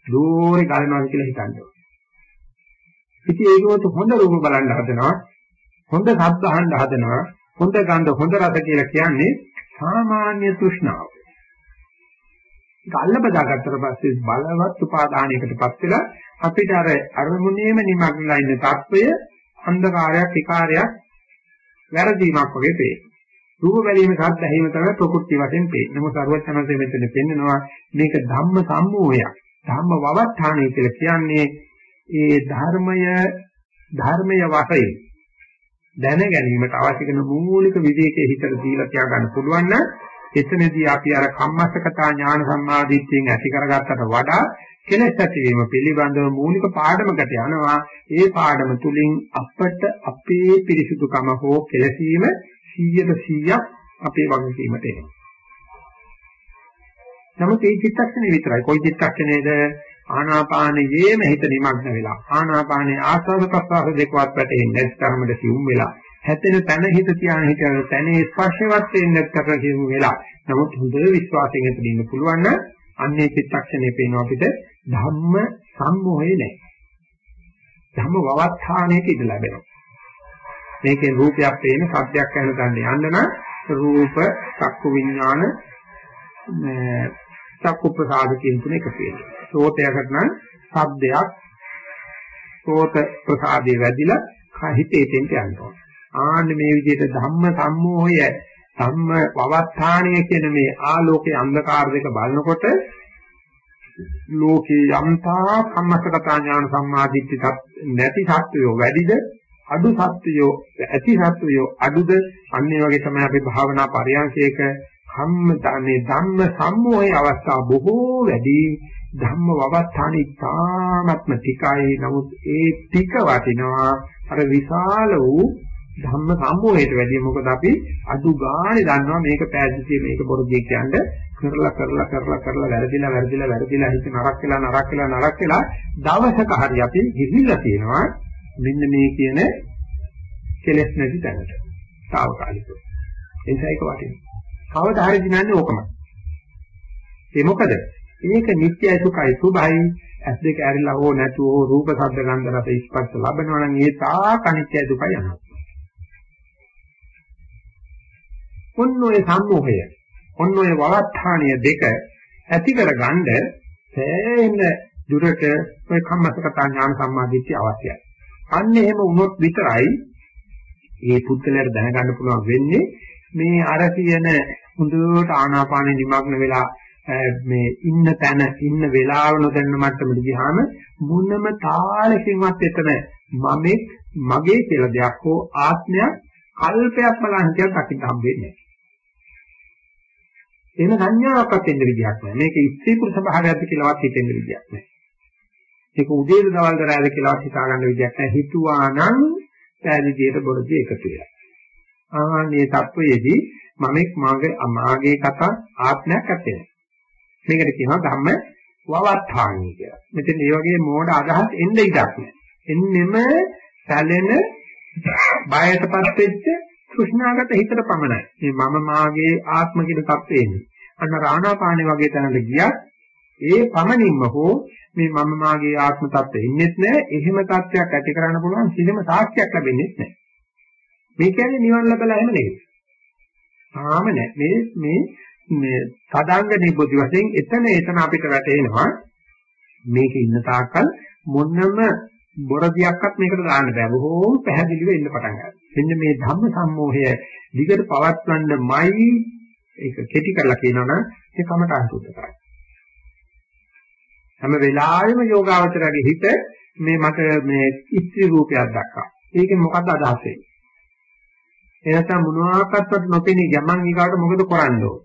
දෝරේ ගලනවා කියලා හිතන්නේ. ඉතින් ඒකවත් හොඳ රූප බලන්න හදනවා, හොඳ ශබ්ද අහන්න හදනවා, හොඳ ගඳ හොඳ රස කියලා කියන්නේ සාමාන්‍ය තෘෂ්ණාව. ඒක අල්ල බදාගත්තට පස්සේ බලවත් උපාදානයකටපත් වෙලා අපිට අර අරමුණේම නිමග්නලා ඉන්න తත්වය අන්ධකාරයක් විකාරයක් වැරදීමක් වගේ පේනවා. රූප බැලීම සද්ද ඇහිම තමයි ප්‍රකෘති වශයෙන් පේන්නේ. මොකද සර්වඥාන්සේ මෙතන පෙන්නනවා මේක ධම්ම සම්මෝහයක්. ධම්ම වවත්තාණය කියලා කියන්නේ ඒ ධර්මය ධර්මයේ වශයෙන් දැන ගැනීමට අවශ්‍ය කරන මූලික විදේකයේ හිතට දීලා තියාගන්න පුළුවන් නම් එතනදී අපි අර කම්මස්සකතා ඥාන සම්මාදිට්ඨියෙන් ඇති කරගත්තට වඩා කෙලෙස් ඇතිවීම පිළිබඳව මූලික පාඩමකට යනවා ඒ පාඩම තුලින් අපට අපේ පිරිසුදුකම හෝ කෙලසීම 100ට 100ක් අපේ වගකීමට එනවා. නමුත් මේ චිත්තක්ෂණේ විතරයි. කොයි චිත්තක්ෂණේද ආනාපානයේම හිත නිමග්න වෙලා ආනාපානයේ ආස්වාද ප්‍රසආස දෙකවත් වැටෙන්නේ නැත්තරමද සිවුම් වෙලා හැතෙන තන හිත තියාන හිතන තනේ ස්පර්ශවත් වෙන්නේ නැත්තරම සිවුම් වෙලා. නමුත් හොඳ විශ්වාසයෙන් හිත දෙන්න පුළුවන් නම් අන්නේ චිත්තක්ෂණේ පේනවා අපිට ධම්ම සම්මෝහේ නැහැ. ධම්ම වවත්තාණයට ඉඳ ලැබෙනවා. මේකේ රූපයක් පේන සත්‍යයක් යන ගන්න යන්න නම් රූප චක්කු විඥාන චක්කු ප්‍රසාද කියන තුන එකතු වෙනවා. සෝතයකට නම් ශබ්දයක් සෝත ප්‍රසාදේ වැඩිලා හිතේ තෙන්ට යනවා. ආන්න මේ විදිහට ධම්ම සම්මෝහය ධම්ම පවත්තාණය කියන මේ ආලෝකයේ අන්ධකාර දෙක බලනකොට ලෝකේ යම්තා සම්මස්සකතා ඥාන සම්මාදිට්ඨි නැති සත්‍යෝ වැඩිද? අඩු සත්‍යෝ ඇති සත්‍යෝ අඩුද? අන්න ඒ වගේ තමයි අපි භාවනා පරියන්කේක කම්ම ධනේ ධම්ම සම්මෝහයේ අවස්ථා බොහෝ වැඩි ධම්ම වවත්තාන ඉතාමත්ම tikai නමුත් ඒ ටික වටිනවා අර විශාල වූ ධම්ම සම්මෝහයට වැඩිය මොකද අපි අඩු ගානේ දන්නවා මේක පෑදිසිය මේක බොරුදිය කියන්නේ කරලා කරලා කරලා කරලා වැරදිලා වැරදිලා වැරදිලා හිත නරක වෙලා නරක වෙලා නරක වෙලා දවසක හරි අපි ගිහිල්ලා තියෙනවා මෙන්න මේ කියන කෙලෙස් නැති තැනට. తాවකාලිකව. එනිසා ඒක වටිනවා. කවදා හරි දිනන්නේ ඕකම. ඒ මොකද? ඒක නිත්‍යයි සුඛයි සුභයි ඇස් දෙක ඇරිලා හෝ නැතුව හෝ රූප ශබ්ද ගන්ධ රස ස්පර්ශ ලබනවා නම් ඒ තා කනිත්‍යයි දුකයි අනාත්මයි. ඔන්නෝය සම්මෝහය ඔන්නෝය වවත්තාණිය දෙක ඇති කරගන්න සෑහෙන දුරට ඔය කම්මසකතා ඥාන සම්මාදිට්ඨිය අවශ්‍යයි. අන්න එහෙම වුණොත් විතරයි මේ පුද්ගලයාට දැනගන්න පුළුවන් වෙන්නේ මේ අර කියන හොඳට ආනාපානෙ නිමග්න වෙලා මේ ඉන්න තැන ඉන්න වේලාව නොදන්න මට්ටමට ගියාම මොනම තාලකින්වත් එතන මමෙක් මගේ කියලා දෙයක් හෝ ආත්මයක් කල්පයක් බලන්න කියලා දකින්න හම්බෙන්නේ නැහැ. එහෙම සංඥාවක්වත් එන්න විදියක් නැහැ. මේක ඉස්ත්‍රි පුරුෂ භාවයක්ද කියලාවත් හිතෙන්න විදියක් නැහැ. ඒක උදේද දවල්ද රැයද කියලාවත් හිතා ගන්න විදියක් නැහැ. හිතුවා නම් පැහැදිලියට බොරදී එකතු වෙනවා. ආන්නේ තත්වයේදී මමෙක් මාගේ මාගේ කතා ආත්මයක් ඇත්තේ මේකට කියනවා ධම්ම වවත්තාණි කියලා. මෙතන මේ වගේ මෝඩ අදහස් එන්න ඉඩක් නැහැ. එන්නෙම සැලෙන බයටපත් වෙච්ච තෘෂ්ණාගත හිතට පමණයි. මේ මම මාගේ ආත්ම කියන තත්ත්වෙ එන්නේ. අන්න රාණාපාණි වගේ තැනකට ගියත් ඒ පමණින්ම හෝ මේ මම මාගේ ආත්ම තත්ත්වෙ ඉන්නෙත් නැහැ. එහෙම තත්ත්වයක් ඇති කරන්න පුළුවන් කිසිම සාක්ෂියක් ලැබෙන්නේ නැහැ. මේ කියන්නේ නිවන් ලැබලා එහෙම නෙවෙයි. ආම නැහැ. මේ මේ මේ සදාංග නිබ්බුති වශයෙන් එතන එතන අපිට වැටෙනවා මේක ඉන්න තාක්කල් මොනම බොරදියක්වත් මේකට දාන්න බෑ බොහෝම පැහැදිලිව ඉන්න පටන් ගන්නවා. මෙන්න මේ ධම්ම සම්මෝහය දිගට පවත්වන්නමයි ඒක කෙටි කරලා කියනවනම් ඒ කමට අනුසුද්ධ කරන්නේ. හැම වෙලාවෙම යෝගාවචරයේ හිත මේ මට මේ ඉස්ත්‍රි රූපයක් දක්වා. ඒකෙන් මොකද්ද අදහස් වෙන්නේ? එනසම් මොනවාක්වත් නොපෙනී යමන් ඊගාට මොකද කරන්න ඕන?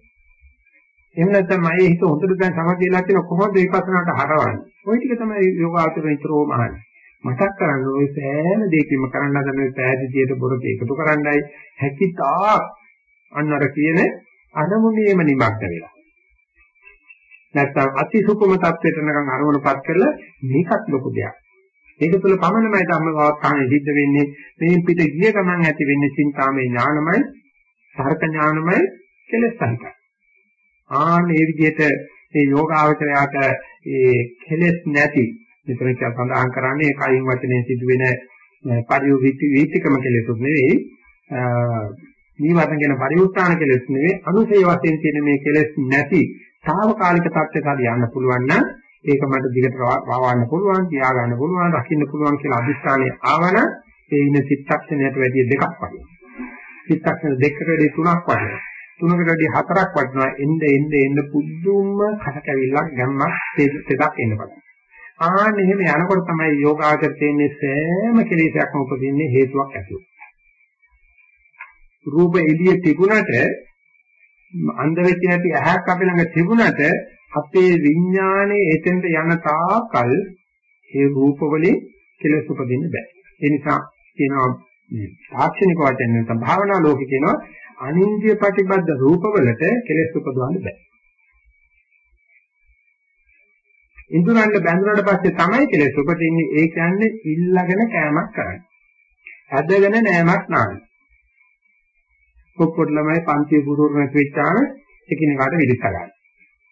එහෙම නැත්නම් මගේ හිත හොඳට දැන් සමගියලා තියෙන කොහොමද විපස්සනාට හරවන්නේ? ওই ටික තමයි යෝගාචර විතරෝම අහන්නේ. මතක් කරගන්න ওই සෑම දෙයකින්ම කරන්න හදන මේ පෑදීතියට බොරට එකතු කරන්නයි හැකිතා අන්නර කියන අනමුණේම නිමක්ත වෙලා. නැත්නම් අති සුකුම තත්ත්වයට නගන් අරමුණපත් කරලා මේකත් ලොකු දෙයක්. ඒක තුළ පමණමයි ධම්මවත්තානේ සිද්ධ වෙන්නේ මේ පිට ගිය ගමන් ඇති වෙන්නේ චින්තාමේ ඥානමයි, සර්ක ඥානමයි, කෙලෙස් සහිතයි. ආන් මේ විදිහට මේ යෝගාවචරයට ඒ කෙලෙස් නැති මෙතන කිය සඳහන් කරන්නේ කයින් වචනේ සිදුවෙන පරිවිති වීතිකම කෙලෙසුත් නෙවෙයි නීවරණ කියන පරිඋත්ථාන කෙලෙස් නෙවෙයි අනුසේ වශයෙන් තියෙන මේ කෙලෙස් නැති తాවකාලික තත්ත්වයට යන්න පුළුවන් නම් ඒක මට දිගට වවන්න පුළුවන් තියා ගන්න පුළුවන් රකින්න පුළුවන් කියලා අදිස්ථානයේ ආවන ඒ ඉන්න චිත්තක්ෂණයට වැඩි දෙකක් වගේ. චිත්තක්ෂණ දෙකකට වැඩි තුනක් වගේ. තුනකට වැඩි හතරක් වටනවා. එන්න එන්න එන්න පුදුම කටකැවිල්ලක් ගැම්මක් දෙකක් එන්න පටන් ආන්න එහෙම යනකොට තමයි යෝගාචර තියෙන්නේ සෑම කෙලෙසයක්ම උපදින්නේ හේතුවක් ඇතුව. රූප එළිය තිබුණට අන්ධ වෙච්ච නැති ඇහක් අපි ළඟ තිබුණට අපේ විඥානයේ එතෙන්ට යන තාකල් ඒ රූප වලින් කෙලෙස් උපදින්න බෑ. ඒ නිසා කියනවා මේ තාක්ෂණික වචන නැත්නම් භාවනා ලෝකේ කියනවා අනින්ද්‍රිය ප්‍රතිබද්ධ රූපවලට කෙලෙස් උපදවන්න බෑ. ඉඳුරන්න බැඳුනට පස්සේ තමයි කෙලෙස් උපදින්නේ. ඒ කියන්නේ ඉල්ලගෙන කෑමක් කරන්නේ. ඇදගෙන නෑමක් නාන්නේ. පොප්පොඩ් ළමයි පන්ති පුරුර නැති වෙච්චාම එකිනෙකාට විදිහ ගන්න.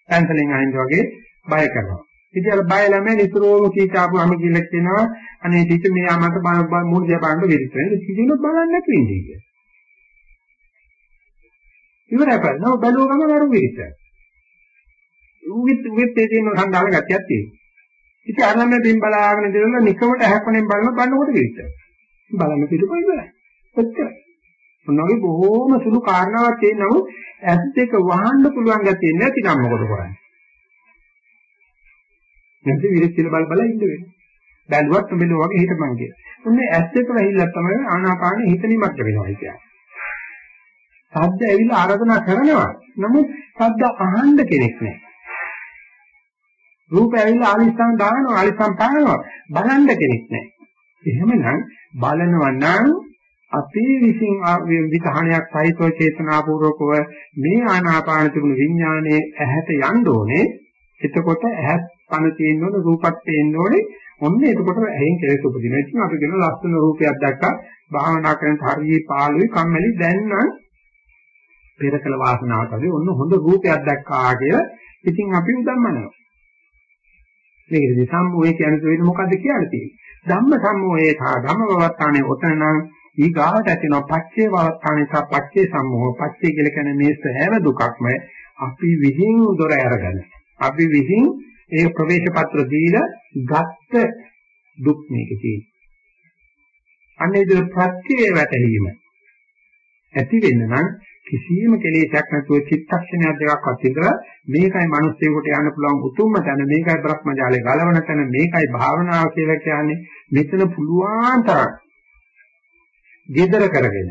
පැන්සලෙන් අයින්ද වගේ බය කරනවා. ඉතින් අර බය ළමයි නිතරම කීචාපුවම කියලා කියනවා අනේ ටීචර් මේ ආමත මූණ දිහා බලන්න විදිහ වෙනවා. කිසිම බලන්නේ නැති ඉන්නේ කියලා. ඉවරයි බලනවා බැලුව ගමන් අර විදිහ. උගෙත් උගෙත් ඒ තියෙන සංදාල ගැටියක් තියෙනවා. ඉතින් අර ළමයි බිම් බලාගෙන ඉඳලා නිකමට ඇහැක්කණෙන් බලන බලනකොට විදිහ. බලන්න පිටුපයි ඉවරයි. ඔච්චරයි. මොනවාගේ බොහෝම සුළු කාරණාවක් තියෙනව ඇස් දෙක වහන්න පුළුවන් ගැතිය නැති නම් මොකද කරන්නේ? නැත්නම් විරිච්චිල බල බල ඉන්න වෙන්නේ. බැලුවත් මෙලෝ වගේ හිටපන් කියලා. ඔන්නේ ඇස් දෙක වැහිලා තමයි ආනාපානෙ හිත නිමග්න වෙනවා කියන්නේ. සද්ද ඇවිල්ලා ආරාධනා කරනවා. නමුත් සද්ද අහන්න කෙනෙක් නැහැ. රූප ඇවිල්ලා ආලිස්සන් දානවා ආලිස්සන් පානවා බලන්න කෙනෙක් නැහැ. එහෙමනම් බලනවා නම් අපේ විසින් විධානයක් සහිතව චේතනාපූර්වකව මේ ආනාපාන තිබුණු විඥානයේ ඇහැට යන්න ඕනේ. එතකොට ඇහත් පන තියෙන්න ඕනේ රූපත් පේන්න ඕනේ. ඔන්න එතකොට ඇහෙන් කෙලෙස් උපදිනවා. ඉතින් අපි කියන ලස්සන රූපයක් දැක්කා භාවනා කරන හරිය පාළුවේ කම්මැලි දැන් නම් පෙරකල වාසනාවට අපි ඔන්න හොඳ රූපයක් දැක්කා කියලා ඉතින් අපි උදම්මනවා. මේකදී සම්මෝහය කියන්නේ මොකද්ද කියලා තියෙන්නේ. ධම්ම සම්මෝහයේ තා ධම්ම වවත්තානේ ඔතන නම් ඊගාවට ඇතිවෙන පච්චේ වස්ථානික පච්චේ සම්මෝහ පච්චේ කියලා කියන්නේ මේ සෑම දුකක්ම අපි විහිං දොර අරගෙන අපි විහිං ඒ ප්‍රවේශ පත්‍ර දීලා ගත්ත දුක් මේක තියෙන්නේ. අන්නේ දේ ප්‍රත්‍යේ වැටහීම ඇති වෙන්න නම් කිසියම් කෙලෙසක් නැතුව චිත්තක්ෂණයක් දෙකක්වත් ඉඳලා මේකයි මිනිස්සුන්ට යන්න පුළුවන් උතුම්ම තැන මේකයි බ්‍රහ්මජාලේ ගලවන තැන මේකයි භාවනාව කියලා කියන්නේ මෙතන පුළුවන් තරම් gedara කරගෙන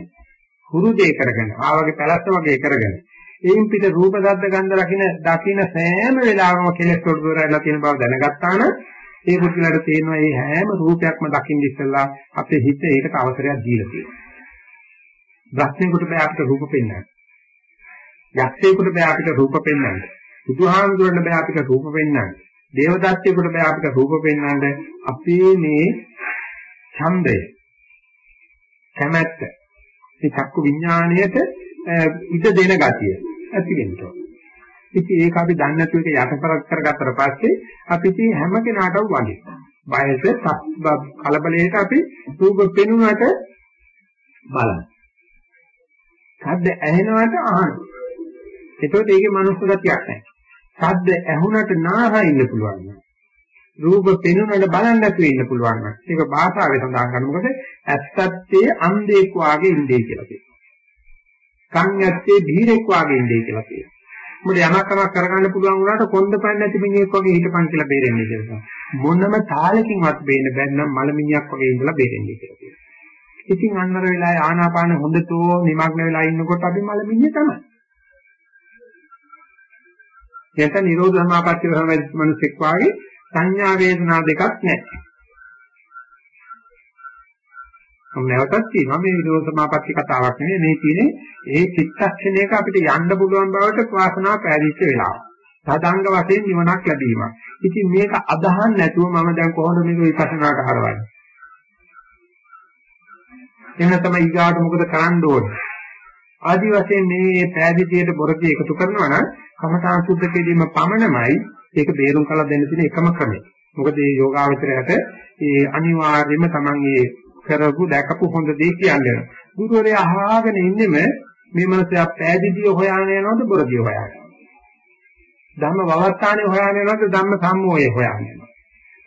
හුරුදේ කරගෙන ආවගේ පැලස්ස වගේ කරගෙන එයින් පිට රූප ශබ්ද ගන්ධ රකින්න දකින්න සෑම වෙලාවම කෙලෙස් වලට දොරලා තියෙන බව දැනගත්තා නම් ඒ පුදුලට තේරෙනවා මේ හැම රූපයක්ම දකින්න ඉස්සෙල්ලා අපේ හිත ඒකට අවසරයක් දීලා තියෙනවා. බ්‍රහ්මෙකුට බෑ අපිට රූප පෙන්වන්න. යක්ෂයෙකුට බෑ අපිට රූප පෙන්වන්න. බුදුහාමුදුරන්ට බෑ අපිට රූප පෙන්වන්න. දේවදත්තයෙකුට බෑ අපිට රූප පෙන්වන්න. අපේ මේ ඡන්දය කැමැත්ත මේ චක්කු විඥාණයට ඉඩ දෙන ගතිය ඇති වෙනවා. ඉතින් ඒක අපි දන්නේ නැතුව ඒක යටපරක් කරගත්තට පස්සේ අපි ඉතින් හැම කෙනාටම වගේ. බයස කලබලයට අපි රූප පෙනුනට බලන්න. සද්ද ඇහෙනවට අහන්න. ඒකෝට ඒකේ මනුස්ස ගතියක් නැහැ. සද්ද ඇහුනට නාහා ඉන්න පුළුවන්. රූප පෙනුනට බලන්න නැතුව ඉන්න පුළුවන් නම් ඒක භාෂාවේ සඳහන් කරන මොකද ඇත්තත්තේ අන්ධෙක් වාගේ ඉන්නේ කියලා කියනවා. කන් ඇත්තේ බීරෙක් වාගේ ඉන්නේ කියලා කියනවා. මොකද යමක් කමක් කරගන්න පුළුවන් වුණාට කොන්ද පන්න නැති මිනිහෙක් වගේ හිටපන් කියලා බේරෙන්නේ කියලා. මොනම තාලකින්වත් බේන්න බැන්නම් මලමිණියක් වගේ ඉඳලා බේරෙන්නේ කියලා කියනවා. ඉතින් අන්නර වෙලාවේ ආනාපාන හොඳතෝ නිමග්න වෙලා ඉන්නකොට අපි මලමිණිය තමයි. එතන නිරෝධ සමාපත්තිය සමවැදි මිනිසෙක් වාගේ සංඥා වේදනා දෙකක් නැහැ. මම නැවතත් කියනවා මේ විදෝස සමාපatti කතාවක් නෙවෙයි මේ තියෙන්නේ ඒ චිත්තක්ෂණයක අපිට යන්න පුළුවන් බවට වාසනාව පෑදීච්ච වෙලාව. සදාංග වශයෙන් නිවනක් ලැබීමක්. ඉතින් මේක අදහන් නැතුව මම දැන් කොහොමද මේක විපස්සනාට හරවන්නේ? එහෙම තමයි ඊගාට මොකද කරන්න ඕනේ? ආදි වශයෙන් මේ පෑදීතියට බොරදී එකතු කරනවා නම් කමඨාන් සුද්ධ කිරීම පමණමයි ඒක බේරුම් කළ දෙන්න තියෙන එකම ක්‍රමය. මොකද මේ යෝගාවචරයට ඒ අනිවාර්යයෙන්ම Taman ඒ කරපු දැකපු හොඳ දේ කියන්නේ. ගුරුවරයා අහගෙන ඉන්නෙම මේ මනසයා පෑදිදිය හොයාගෙන යනවද බොරදිය හොයාගෙන යනවද ධම්ම වවත්තානේ හොයාගෙන යනවද ධම්ම සම්මෝහය හොයාගෙන යනවද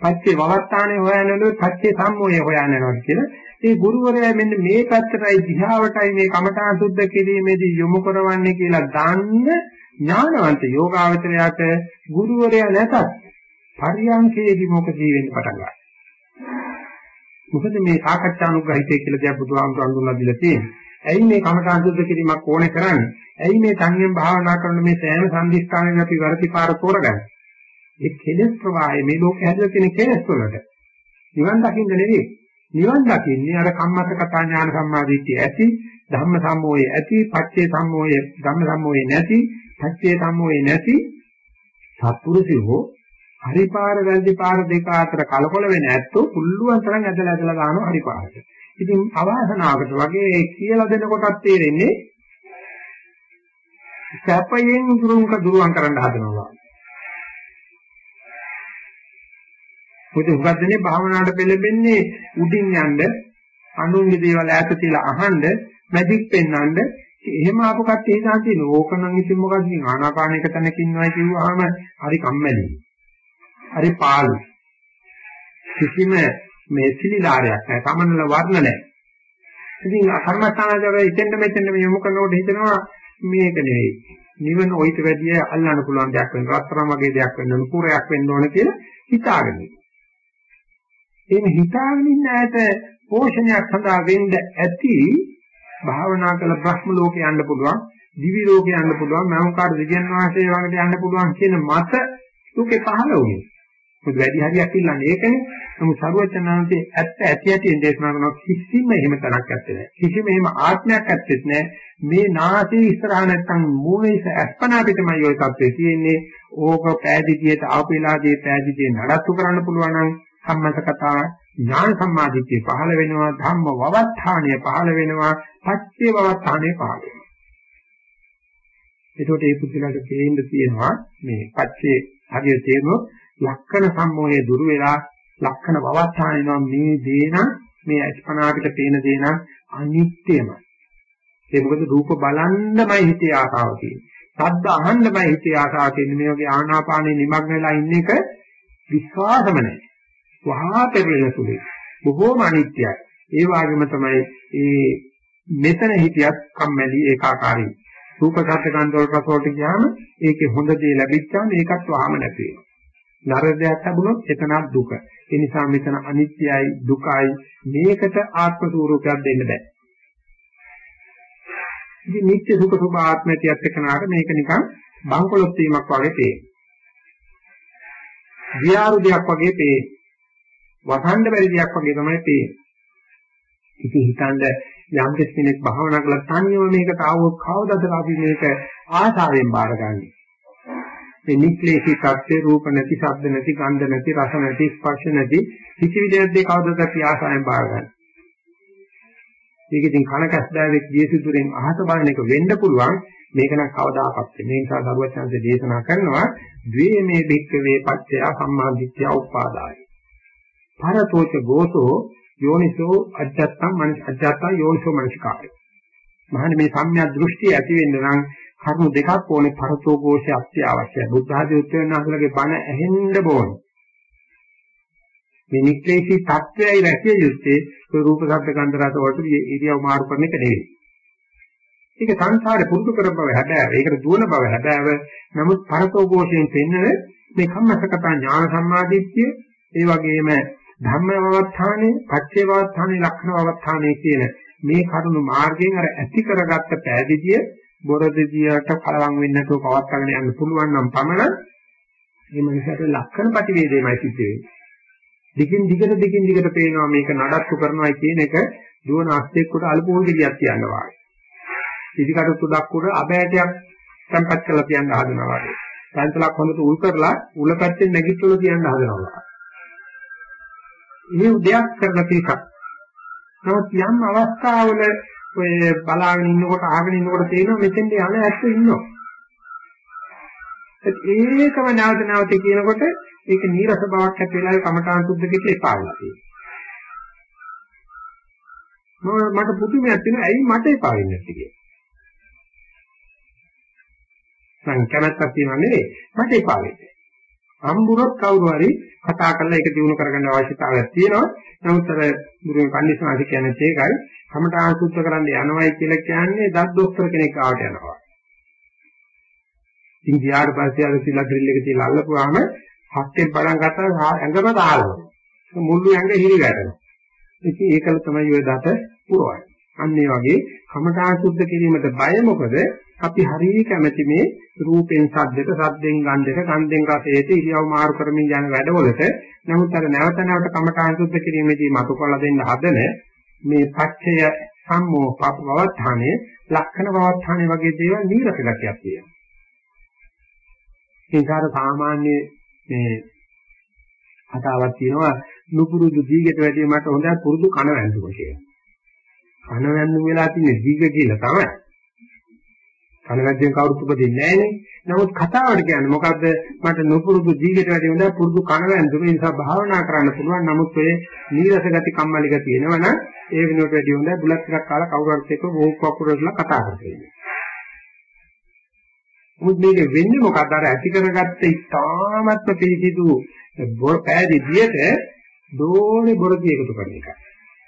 පච්චේ වවත්තානේ හොයාගෙන යනවද පච්චේ සම්මෝහය හොයාගෙන යනවද කියලා ඒ ගුරුවරයා මෙන්න මේ පැත්තටයි දිහාවටයි මේ කමඨාන් සුද්ධ කිරීමේදී යොමු කරවන්නේ කියලා දන්න ඥානවන්ත යෝගාවචරයට ගුරුවරයා නැතත් පරියන්කේදී මොකද වෙන්නේ පටන් ගන්නවා. මොකද මේ සාකච්ඡානුග්‍රහිතය කියලා දෙයක් බුදුහාමුදුරන් දුන්නා දීලා තියෙන්නේ. ඇයි මේ කමඨාන් සුද්ධ කිරීමක් ඕනේ කරන්නේ? ඇයි මේ සංයම් භාවනා කරන මේ සෑම සම්දිස්ථානෙම අපි වර්ති පාර තෝරගන්නේ? ඒ කෙලෙස් ප්‍රවාහය මේ ලෝකේ හැදලා තියෙන කෙලෙස් වලට. නිවන් දකින්න නෙවෙයි. නිවන් දකින්නේ අර කම්මස්ස කතා ඥාන සම්මාදිට්ඨිය ඇති, ධම්ම සම්මෝහය ඇති, පච්චේ සම්මෝහය, ධම්ම සම්මෝහය නැති, පච්චේ සම්මෝහය නැති සත්පුරුෂයෝ හරිපාර වැරදි පාර දෙක අතර කලකොල වෙන ඇත්තෝ පුළුවන් තරම් ඇදලා ඇදලා ගන්නවා හරිපාරට. ඉතින් අවාසනාවකට වගේ කියලා දෙන කොටත් තේරෙන්නේ සැපයෙන් දුරුන්ක දුරුවන් කරන්න හදනවා. මොකද හුඟක් දෙනේ භාවනාවට පෙළඹෙන්නේ උඩින් යන්න අනුන්ගේ දේවල් ඈත තියලා අහන්න මැජික් පෙන්වන්න එහෙම ආපු කට්ටිය හිතා තියෙන ඕකනම් ඉතින් මොකද ඉතින් ආනාපානයක තැනක ඉන්නවයි කිව්වහම හරි කම්මැලි. හරි පාළු. කිසිම මේ සිලිලාරයක් නැහැ. සමනල වර්ණ නැහැ. ඉතින් කර්මස්ථානජවය ඉතින්ද මෙතෙන්ද මේ යොමු කරනකොට හිතනවා මේක නෙවෙයි. නිවන ඔయిత වැඩිය අල්ලන්න පුළුවන් දෙයක් වෙන රත්තරන් වගේ දෙයක් වෙන්න ඕන පුරයක් වෙන්න ඕන කියලා හිතාගෙන. එහෙම හිතාගෙන ඉන්න ඇයට පෝෂණයක් සඳහා වෙන්න ඇති භාවනා කළ බ්‍රහ්ම ලෝකේ යන්න පුළුවන් දිවි ලෝකේ යන්න පුළුවන් මෞංකාර දිව්‍යන් වාසයේ ළඟට යන්න පුළුවන් කියන මත ලෝකේ පහළ වුණේ. මොකද වැඩි හරියක් ඉල්ලන්නේ ඒකනේ. නමුත් සරුවචනාංශයේ ඇත්ත ඇති ඇති දේශනා කරන කිසිම එහෙම තරක් ඇත්තේ නැහැ. කිසිම එහෙම ආත්මයක් ඇත්තේ නැහැ. මේ නාසයේ ඉස්සරහ නැත්තම් මූණේ අස්පනා පිටමයි ওই තත්ත්වයේ තියෙන්නේ. ඕක පෑදිතියට ආපෙලාදී පෑදිතිය නඩත්තු කරන්න පුළුවන් නම් සම්මත කතා ඥාන සම්මාදිට්ඨිය පහළ වෙනවා ධම්ම වවත්තාණිය පහළ වෙනවා පච්චේ වවත්තාණිය පහළ වෙනවා. එතකොට මේ පුදුලට තේින්න තියෙනවා මේ පච්චේ හරිය තේරුනොත් ලක්කන සම්මෝහයේ දුරු වෙලා ලක්කන වවත්තාණිනවා මේ දේන මේ අස්පනා අපිට පේන දේන අනිත්‍යමයි. ඒ මොකද රූප බලන්නමයි හිතේ ආසාව තියෙන්නේ. ශබ්ද අහන්නමයි හිතේ ආසාව තියෙන්නේ. මේ වගේ ආනාපානෙ නිමග්න වෙලා ඉන්න එක විශ්වාසම නැහැ වහා පෙරලෙන සුළුයි. බොහෝම අනිත්‍යයි. ඒ වගේම තමයි ඒ මෙතන හිටියත් කම්මැලි ඒකාකාරී. රූප ශබ්ද ගන්ධ වල රස වලට ගියාම ඒකේ හොඳ දේ ලැබිච්චාම ඒකත් වහම නැති වෙනවා. නරදයක් ලැබුණොත් එතනක් දුක. ඒ නිසා මෙතන අනිත්‍යයි දුකයි මේකට ආත්ම ස්වરૂපයක් දෙන්න බෑ. ඉතින් නිත්‍ය සුඛ සුභ ආත්මයතියත් එක්කනාට මේක නිකන් බංකොලොත් වීමක් වගේ පේනවා. විහාරු දෙයක් වගේ පේනවා. වසන්න බැරි දෙයක් වගේ තමයි පේන්නේ. ඉතින් හිතන්න යම් කෙනෙක් භාවනා කළා තනියම මේකට ආවොත් කවදද අපි මේක ආසාවෙන් බාරගන්නේ. මේ නික්ලේශී කප්පේ රූප නැති, ශබ්ද නැති, ගන්ධ නැති, රස නැති, ස්පර්ශ නැති කිසිවිදයක් කවදද අපි ආසාවෙන් බාරගන්නේ. ඒක ඉතින් කන කැස්බෑවෙක් දියසිතුරෙන් අහස බලන එක වෙන්න පුළුවන් මේක නම් කවදාකවත් මේ නිසා දරුවචන්සේ දේශනා කරනවා ද්වේමේ භික්ඛවේ පච්චය සම්මාදිට්ඨිය උපාදාය පරතෝච ගෝසෝ යෝනිසෝ අජත්තම් මනස අජත්තා යෝනිසෝ මනසකාරය. මහන්නේ මේ සම්මිය දෘෂ්ටි ඇති වෙන්න නම් කරුණු දෙකක් ඕනේ පරතෝ ගෝෂය අත්‍යවශ්‍යයි. බුද්ධ ආදී උත්තරනාහලගේ බණ ඇහෙන්න ඕනේ. මේ නික්ලේශී தත්වයයි රැකිය යුත්තේ ඒ රූප ශබ්ද ගන්ධ රස වලට ඉරියව් මාරු කරන එක නෙවෙයි. ඒක සංසාරේ පුරුදු කරන බව හැබෑව. ඒකට දුවන බව හැබෑව. නමුත් පරතෝഘോഷයෙන් පෙන්නන මේ කම්මසකතා ඥාන සම්මාදිට්ඨිය ඒ වගේම ධම්මවවත්තානේ, පච්චේවවත්තානේ, ලක්ෂණවවත්තානේ කියන මේ කරුණු මාර්ගයෙන් අර ඇති කරගත්ත පෑදිදිය බොරදිදියට කලවම් වෙන්නේ නැතුව පවත්වාගෙන යන්න පුළුවන් නම් පමණ මේ මනසට ලක්ෂණ ප්‍රතිවේදයමයි සිද්ධ වෙන්නේ. දිගින් දිගට දිගින් දිගට පේනවා මේක නඩත්තු කරනවා කියන එක දුවන අස්තෙක් උඩ අලුපෝල් ගෙඩියක් තියනවා වගේ. ඉදිකට තුඩක් උඩ අබෑටයක් සම්පත් කරලා තියන්න හදනවා වගේ. පන්සලක් හොඳට උල් කරලා උල පැත්තෙන් නැගිටලා තියන්න හදනවා. මේ දෙයක් කරන කීකක්. නමුත් යම් අවස්ථාවල ඔය බලාගෙන ඉන්නකොට අහගෙන ඉන්නකොට තේරෙනවා මෙතෙන්ට යන ඇත්ත ඉන්නවා. ඒකම නැවත නැවත කියනකොට ඒක නීරස බවක් ඇති වෙලා කමඨාන් සුද්ධ කිට එපා වෙලා තියෙනවා. මට පුදුමයක් තියෙනවා ඇයි මට එපා වෙන්නේ නැති කියලා. මම කැමැත්තක් තියනවා නෙවෙයි. මට එපා වෙන්නේ. අම්බුරොත් කවුරු හරි කතා කරලා ඒක දිනු කරගන්න අවශ්‍යතාවයක් තියෙනවා. නමුත් අර ගුරුන් කන්දිස්නාදි කියන්නේ ඒකයි. කමඨාන් සුද්ධ කරන්න යනවයි කියලා කියන්නේ දත් දොස්තර කෙනෙක් ආවට යනවා. ඉතින් ගියාට පස්සේ අර සිලා ඩ්‍රිල් එක තියලා අල්ලපුවාම හක්කෙන් බලන් ගත්තා ඇඟම දානවා. මුළු ඇඟ හිරි වැටෙනවා. ඉතින් ඒකල තමයි ඔය දත පුරවන්නේ. අන්න ඒ වගේ කමඨාන් සුද්ධ කිරීමට බය මොකද? අපි හරිය කැමැති මේ රූපෙන් සද්දට, සද්දෙන් ගන්ධයට, ගන්ධෙන් රසයට ඉරියව් මාරු කරමින් යන වැඩවලට නමුත් අර නැවත නැවත කමඨාන් සුද්ධ කිරීමේදී මතු කළ දෙන්න හදන මේ පච්චය සම්මෝ පවත්තානේ ලක්ෂණ පවත්තානේ වගේ දේවල් නීරස ගතියක් තියෙනවා. ඒකාර සාමාන්‍ය මේ කතාවක් තියෙනවා නුපුරුදු දීගට වැඩිය මට හොඳයි පුරුදු කන වැන්දුම කියලා. කන වැන්දුම වෙලා තියෙන්නේ දීග කියලා තමයි. කන වැද්දෙන් කවුරුත් උපදින්නේ නැහනේ. නමුත් කතාවට කියන්නේ මොකද්ද මට නුපුරුදු දීගට වැඩිය හොඳයි පුරුදු කන වැන්දුම ඒ නිසා භාවනා කරන්න පුළුවන්. නමුත් ඔය නීරස ගති කම්මැලි ගති එනවනම් ඒ වෙනුවට වැඩිය හොඳයි බුලත් ටිකක් කාලා කවුරු හරි එක්ක වෝක් වකුරලා කතා කරගෙන. මුත් මේක වෙන්නේ මොකද අර ඇති කරගත්ත ඉතාමත්ම පිළිසිදු බොර පෑදී දියට දෝනේ බොරදී එකතු කරන එක.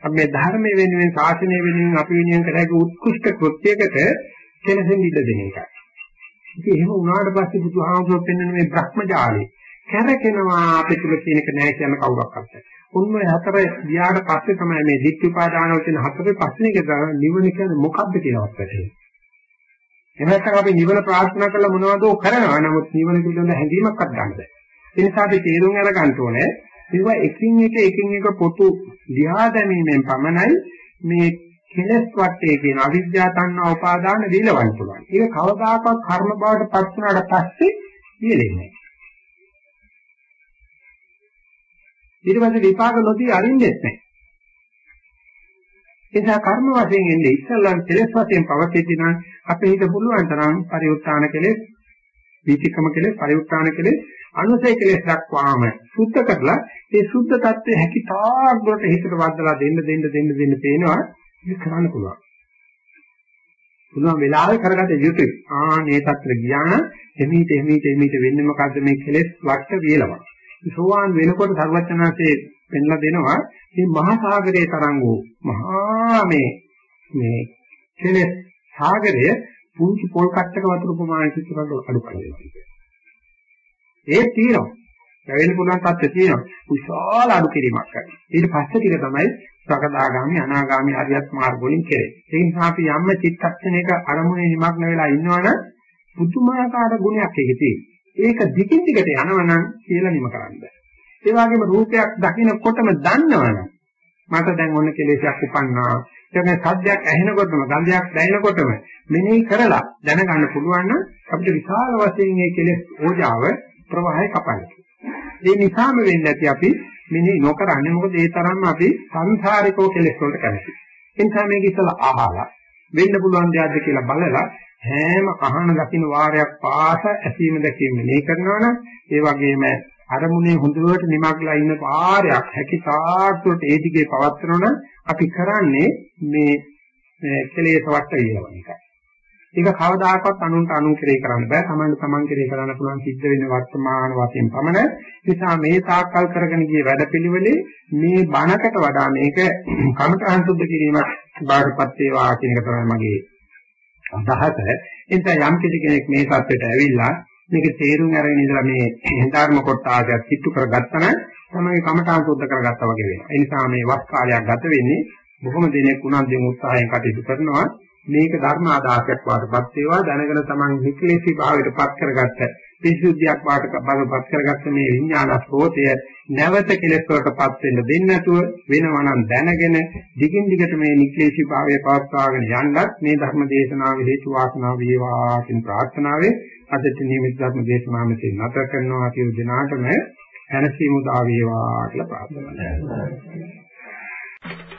අපි මේ ධර්මයේ වෙනුවෙන් ශාසනය වෙනුවෙන් අපි වෙනුවෙන් කරගෙන උත්කෘෂ්ඨ කෘත්‍යයකට කෙලෙසෙන් ඉඩ දෙන එක. ඉතින් එහෙම වුණාට පස්සේ බුදුහාමුදුරුවෝ පෙන්වන මේ භ්‍රමජාලේ කැරකෙනවා අපේ තුල කියන එක නෑ කියන කවුරක් අත්ද. උන්ව හතර ගියාට පස්සේ තමයි මේ ditthi upadana වල තියෙන හතරේ පස්සේ එක නිවන කියන්නේ මොකක්ද කියලාවත් වැටහෙන්නේ. එහෙම නැත්නම් අපි නිවන ප්‍රාර්ථනා කරලා මොනවද කරනවා නමුත් නිවන පිළිබඳ හැඟීමක්වත් ගන්න බෑ. ඒ නිසා අපි තේරුම් අරගන්න ඕනේ මේවා එකින් එක එකින් එක පොතු ලියා දැමීමෙන් පමණයි මේ කෙලස් වටේ කියන අවිද්‍යා තණ්හා උපාදාන දීලවන්න පුළුවන්. ඒක කවදාකවත් කර්ම බවට පත් වුණාට පස්සේ දීලෙන්නේ නැහැ. ඊට පස්සේ විපාක නොදී අරින්නෙත් නැහැ. ඒ නිසා කර්ම වශයෙන් එන්නේ ඉස්සල්ලාම කෙලස් වශයෙන් පවතින නම් අපේ හිත පුළුවන් තරම් පරිඋත්තාන කෙලෙස්, වීතිකම කෙලෙස්, පරිඋත්තාන කෙලෙස් අනුසය කෙලෙස් දක්වාම සුද්ධ කරලා ඒ සුද්ධ tattve හැකි තාක් දුරට හිතට වදලා දෙන්න දෙන්න දෙන්න දෙන්න තේනවා ඒක කරන්න පුළුවන්. පුළුවන් වෙලාවෙ කරගත යුතුයි. ආ මේ tattve ගියා එමීට එමීට එමීට වෙන්නේ මොකද්ද මේ කෙලෙස් වට වේලවා. සෝවාන් වෙනකොට සර්වඥාන්සේ පෙන්ලා දෙනවා මේ මහා සාගරයේ තරම් වූ මහා මේ මේ කෙලෙස් සාගරය පුංචි පොල් කට්ටක වතුර ප්‍රමාණයට විතර අඩු කරනවා. ඒ තියෙනවා. වැවෙන්න පුළුවන් තත්ත්වය තියෙනවා. විශාල අඩු කිරීමක් කරනවා. ඊට පස්සේ ටික තමයි සකදාගාමි අනාගාමි හරියත් මාර්ග වලින් කෙරේ. ඒ නිසා අපි යම්ම චිත්තක්ෂණයක අරමුණේ නිමග්න වෙලා ඉන්නවනම් පුදුමාකාර ගුණයක් ඒකේ තියෙනවා. ඒක දිගින් දිගට යනවනම් කියලා නිම කරන්න බෑ. ඒ වගේම රූපයක් දකිනකොටම දන්නවනම් මට දැන් ඔන්න කෙලෙසයක් උපන්නා. ඒ සද්දයක් ඇහෙනකොටම ගන්ධයක් දැනෙනකොටම මෙනෙහි කරලා දැනගන්න පුළුවන් නම් අපිට විශාල වශයෙන් මේ කෙලෙස් ඕජාව ප්‍රවාහය කපන්නේ. ඒ නිසාම වෙන්නේ නැති අපි මෙනි නොකරන්නේ මොකද ඒ තරම්ම අපි සංසාරිකෝ කෙලෙස් වලට කැමති. ඒ නිසා මේක ඉතලා අහලා වෙන්න පුළුවන් දෙයක්ද කියලා බලලා හැම අහන දකින්න වාරයක් පාස ඇසීම දැකීම මේ කරනවනම් ඒ වගේම අරමුණේ හොඳට නිමග්ලා ඉන්න පාරයක් හැකි තාක්ෂුට ඒ දිගේ පවත්වනවනම් අපි කරන්නේ මේ කෙලෙස් වට වේලවන එකයි. ඒක කවදාකවත් අනුන්ට අනුන් කෙරේ කරන්න බෑ. Taman taman කෙරේ කරන්න පුළුවන් සිද්ධ වෙන වර්තමාන වශයෙන් පමණ. නිසා මේ තාක්කල් කරගෙන ගිය වැඩපිළිවෙලේ මේ බණකට වඩා මේක [clears throat] කමඨහං සුද්ධ කිරීමක් බාටපත් වේවා කියන එක තමයි මගේ අදහස. එතන යම් කෙනෙක් මේ සත්‍යයට ඇවිල්ලා මේක තේරුම් අරගෙන ඉඳලා මේ [clears throat] ධර්ම කොටාසයක් කිට්ටු කරගත්තා නම් තමයි කමඨහං සුද්ධ කරගත්තා වගේ වෙනවා. ඒ නිසා මේ වස් කාලයක් ගත වෙන්නේ බොහොම දිනෙක උනන්දුවෙන් උත්සාහයෙන් කටයුතු කරනවා. මේක ධර්ම ආදාසයක් වාටපත් වේවා. දැනගෙන තමන් නික්ලේශී භාවයට පත් කරගත්ත පිසුද්ධියක් වාටපත් කරගත්ත මේ විඥාන ස්රෝතය නැවත කෙලෙස් වලටපත් වෙන්න දෙන්නේ නැතුව වෙනවා නම් දැනගෙන දිගින් දිගට මේ නික්ලේශී භාවය පවත්වාගෙන යන්නත් මේ ධර්ම දේශනාව හේතු වාසනා වේවා කියන ප්‍රාර්ථනාවෙන් අදට නියමිත ධර්ම දේශනාව මෙතන නැත කරනවා. කියන දිනාටම හැනසීම උදා වේවා කියලා ප්‍රාර්ථනා කරනවා.